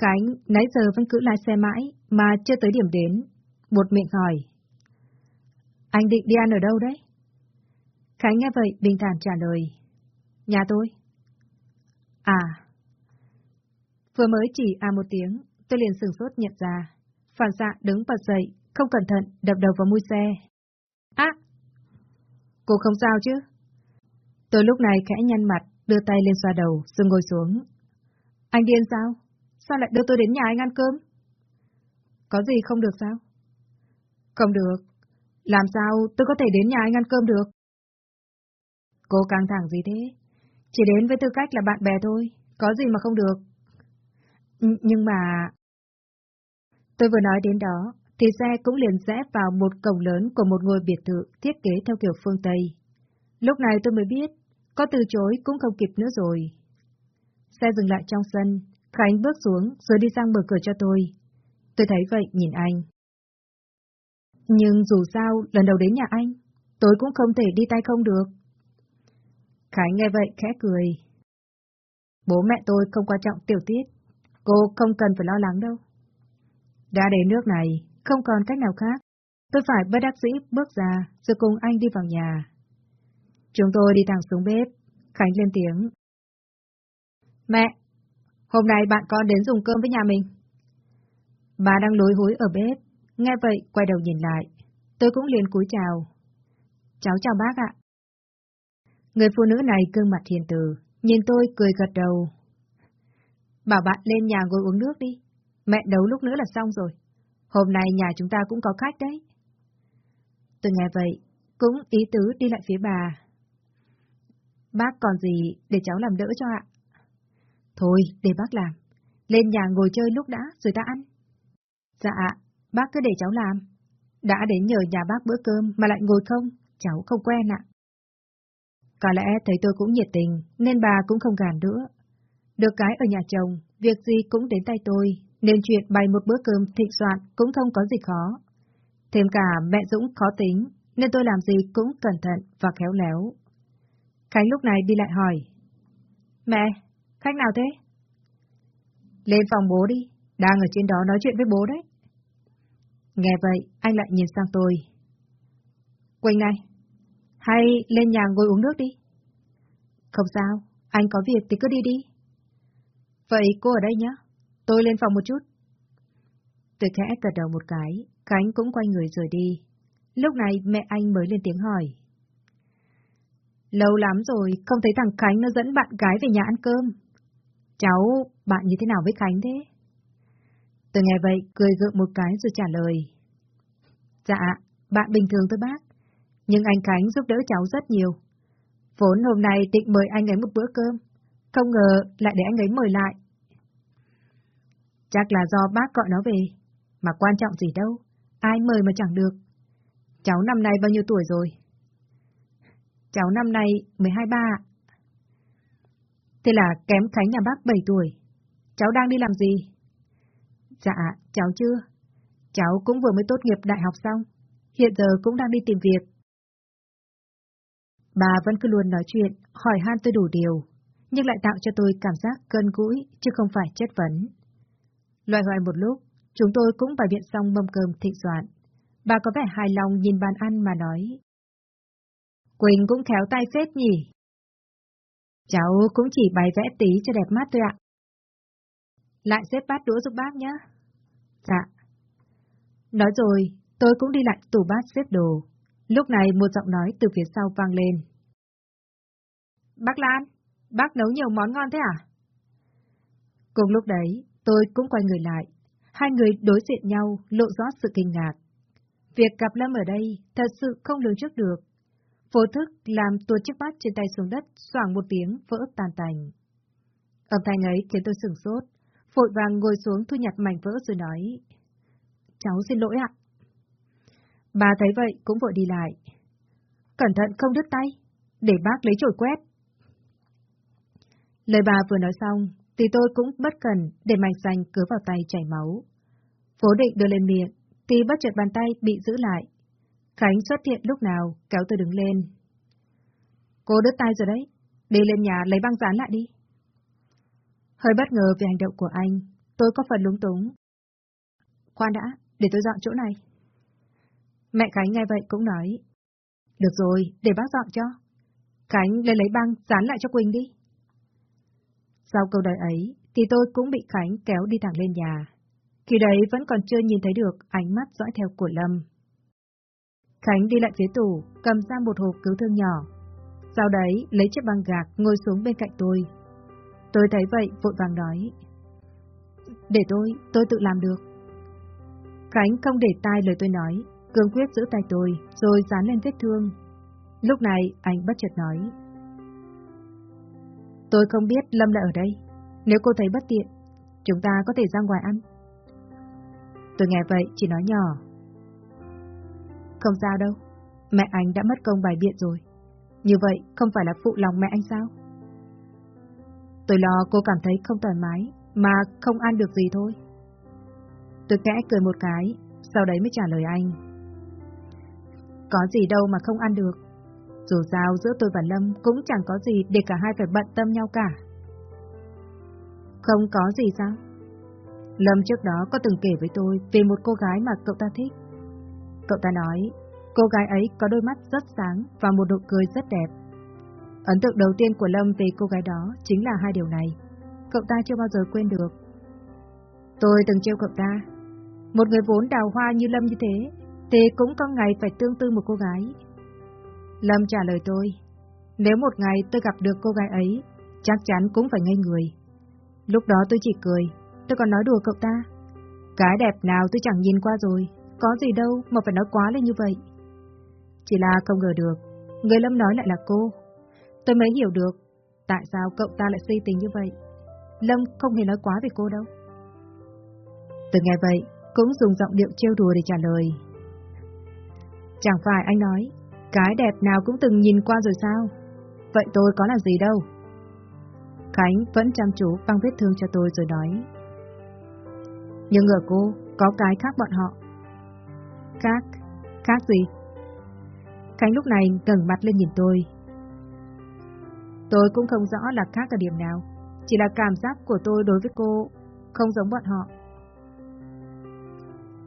Khánh nãy giờ vẫn cứ lái xe mãi mà chưa tới điểm đến. Một miệng hỏi. Anh định đi ăn ở đâu đấy? Khánh nghe vậy bình thản trả lời. Nhà tôi. À. Vừa mới chỉ à một tiếng, tôi liền sửng sốt nhận ra. Phản xạ đứng bật dậy, không cẩn thận đập đầu vào mui xe. Á! cô không sao chứ? Tôi lúc này khẽ nhăn mặt, đưa tay lên xoa đầu, rồi ngồi xuống. Anh điên sao? Sao lại đưa tôi đến nhà anh ăn cơm? Có gì không được sao? Không được. Làm sao tôi có thể đến nhà anh ăn cơm được? Cô căng thẳng gì thế? Chỉ đến với tư cách là bạn bè thôi, có gì mà không được. N nhưng mà... Tôi vừa nói đến đó, thì xe cũng liền rẽ vào một cổng lớn của một ngôi biệt thự thiết kế theo kiểu phương Tây. Lúc này tôi mới biết, có từ chối cũng không kịp nữa rồi. Xe dừng lại trong sân, Khánh bước xuống rồi đi sang mở cửa cho tôi. Tôi thấy vậy nhìn anh. Nhưng dù sao, lần đầu đến nhà anh, tôi cũng không thể đi tay không được. Khánh nghe vậy khẽ cười. Bố mẹ tôi không quan trọng tiểu tiết, cô không cần phải lo lắng đâu. Đã đến nước này, không còn cách nào khác. Tôi phải bất đắc dĩ bước ra, rồi cùng anh đi vào nhà. Chúng tôi đi thẳng xuống bếp, Khánh lên tiếng. Mẹ, hôm nay bạn con đến dùng cơm với nhà mình. Bà đang lối hối ở bếp, nghe vậy quay đầu nhìn lại. Tôi cũng liền cúi chào. Cháu chào bác ạ. Người phụ nữ này gương mặt hiền từ, nhìn tôi cười gật đầu. Bảo bạn lên nhà ngồi uống nước đi, mẹ đấu lúc nữa là xong rồi. Hôm nay nhà chúng ta cũng có khách đấy. Tôi nghe vậy, cũng ý tứ đi lại phía bà. Bác còn gì để cháu làm đỡ cho ạ? Thôi, để bác làm. Lên nhà ngồi chơi lúc đã, rồi ta ăn. Dạ bác cứ để cháu làm. Đã đến nhờ nhà bác bữa cơm mà lại ngồi không, cháu không quen ạ. Có lẽ thấy tôi cũng nhiệt tình, nên bà cũng không gàn nữa. Được cái ở nhà chồng, việc gì cũng đến tay tôi, nên chuyện bày một bữa cơm thịnh soạn cũng không có gì khó. Thêm cả mẹ Dũng khó tính, nên tôi làm gì cũng cẩn thận và khéo léo. Khánh lúc này đi lại hỏi. Mẹ, khách nào thế? Lên phòng bố đi, đang ở trên đó nói chuyện với bố đấy. Nghe vậy, anh lại nhìn sang tôi. Quỳnh này, hay lên nhà ngồi uống nước đi? Không sao, anh có việc thì cứ đi đi. Vậy cô ở đây nhé, tôi lên phòng một chút. Tôi khẽ gật đầu một cái, Khánh cũng quay người rời đi. Lúc này mẹ anh mới lên tiếng hỏi. Lâu lắm rồi, không thấy thằng Khánh nó dẫn bạn gái về nhà ăn cơm. Cháu, bạn như thế nào với Khánh thế? Tôi nghe vậy, cười gượng một cái rồi trả lời. Dạ, bạn bình thường thôi bác. Nhưng anh Khánh giúp đỡ cháu rất nhiều. Vốn hôm nay định mời anh ấy một bữa cơm. Không ngờ lại để anh ấy mời lại. Chắc là do bác gọi nó về. Mà quan trọng gì đâu. Ai mời mà chẳng được. Cháu năm nay bao nhiêu tuổi rồi? Cháu năm nay 12 ba Thế là kém Khánh nhà bác 7 tuổi. Cháu đang đi làm gì? Dạ, cháu chưa. Cháu cũng vừa mới tốt nghiệp đại học xong. Hiện giờ cũng đang đi tìm việc. Bà vẫn cứ luôn nói chuyện, hỏi han tôi đủ điều, nhưng lại tạo cho tôi cảm giác cơn gũi, chứ không phải chất vấn. Loài hoài một lúc, chúng tôi cũng bài biện xong mâm cơm thịnh soạn. Bà có vẻ hài lòng nhìn bàn ăn mà nói. Quỳnh cũng khéo tay phết nhỉ. Cháu cũng chỉ bày vẽ tí cho đẹp mắt thôi ạ. Lại xếp bát đũa giúp bác nhé. Dạ. Nói rồi, tôi cũng đi lại tủ bát xếp đồ. Lúc này một giọng nói từ phía sau vang lên. Bác Lan, bác nấu nhiều món ngon thế à? Cùng lúc đấy, tôi cũng quay người lại. Hai người đối diện nhau, lộ rõ sự kinh ngạc. Việc gặp Lâm ở đây thật sự không lường trước được. Vô thức làm tuột chiếc bát trên tay xuống đất, xoảng một tiếng, vỡ tan tành. Âm thanh ấy khiến tôi sửng sốt, vội vàng ngồi xuống thu nhặt mảnh vỡ rồi nói. Cháu xin lỗi ạ. Bà thấy vậy cũng vội đi lại. Cẩn thận không đứt tay, để bác lấy chổi quét. Lời bà vừa nói xong, thì tôi cũng bất cần để mảnh xanh cứ vào tay chảy máu. Cố định đưa lên miệng, thì bất chợt bàn tay bị giữ lại. Khánh xuất hiện lúc nào, kéo tôi đứng lên. Cô đứt tay rồi đấy, đi lên nhà lấy băng dán lại đi. Hơi bất ngờ về hành động của anh, tôi có phần lúng túng. Khoan đã, để tôi dọn chỗ này. Mẹ Khánh nghe vậy cũng nói. Được rồi, để bác dọn cho. Khánh lên lấy băng, dán lại cho Quỳnh đi. Sau câu đời ấy, thì tôi cũng bị Khánh kéo đi thẳng lên nhà. Khi đấy vẫn còn chưa nhìn thấy được ánh mắt dõi theo của Lâm. Khánh đi lại phía tủ, cầm ra một hộp cứu thương nhỏ. Sau đấy, lấy chiếc băng gạc ngồi xuống bên cạnh tôi. Tôi thấy vậy, vội vàng nói. Để tôi, tôi tự làm được. Khánh không để tai lời tôi nói, cương quyết giữ tay tôi, rồi dán lên vết thương. Lúc này, anh bất chợt nói. Tôi không biết Lâm lại ở đây. Nếu cô thấy bất tiện, chúng ta có thể ra ngoài ăn. Tôi nghe vậy, chỉ nói nhỏ. Không sao đâu, mẹ anh đã mất công bài biện rồi. Như vậy không phải là phụ lòng mẹ anh sao? Tôi lo cô cảm thấy không thoải mái, mà không ăn được gì thôi. Tôi kẽ cười một cái, sau đấy mới trả lời anh. Có gì đâu mà không ăn được. Dù sao giữa tôi và Lâm cũng chẳng có gì để cả hai phải bận tâm nhau cả. Không có gì sao? Lâm trước đó có từng kể với tôi về một cô gái mà cậu ta thích. Cậu ta nói, cô gái ấy có đôi mắt rất sáng và một nụ cười rất đẹp. Ấn tượng đầu tiên của Lâm về cô gái đó chính là hai điều này. Cậu ta chưa bao giờ quên được. Tôi từng trêu cậu ta. Một người vốn đào hoa như Lâm như thế, thì cũng có ngày phải tương tư một cô gái. Lâm trả lời tôi, nếu một ngày tôi gặp được cô gái ấy, chắc chắn cũng phải ngây người. Lúc đó tôi chỉ cười, tôi còn nói đùa cậu ta. Cái đẹp nào tôi chẳng nhìn qua rồi, có gì đâu mà phải nói quá lên như vậy. Chỉ là không ngờ được, người Lâm nói lại là cô. Tôi mới hiểu được, tại sao cậu ta lại suy tình như vậy. Lâm không hề nói quá về cô đâu. Từ ngày vậy, cũng dùng giọng điệu trêu đùa để trả lời. Chẳng phải anh nói, cái đẹp nào cũng từng nhìn qua rồi sao? Vậy tôi có làm gì đâu? Khánh vẫn chăm chú băng vết thương cho tôi rồi nói. Nhưng ở cô, có cái khác bọn họ. Khác? Khác gì? Khánh lúc này ngẩng mặt lên nhìn tôi. Tôi cũng không rõ là khác ở điểm nào, chỉ là cảm giác của tôi đối với cô không giống bọn họ.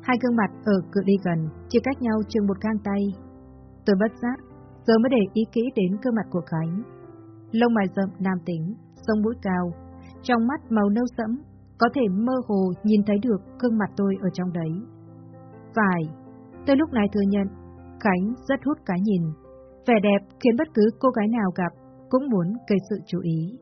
Hai gương mặt ở cự ly gần, chỉ cách nhau chừng một gang tay. Tôi bất giác, giờ mới để ý kỹ đến gương mặt của Khánh. Lông mày rậm nam tính, sông mũi cao, trong mắt màu nâu sẫm, có thể mơ hồ nhìn thấy được gương mặt tôi ở trong đấy. Phải, tới lúc này thừa nhận, Khánh rất hút cái nhìn. Vẻ đẹp khiến bất cứ cô gái nào gặp cũng muốn gây sự chú ý.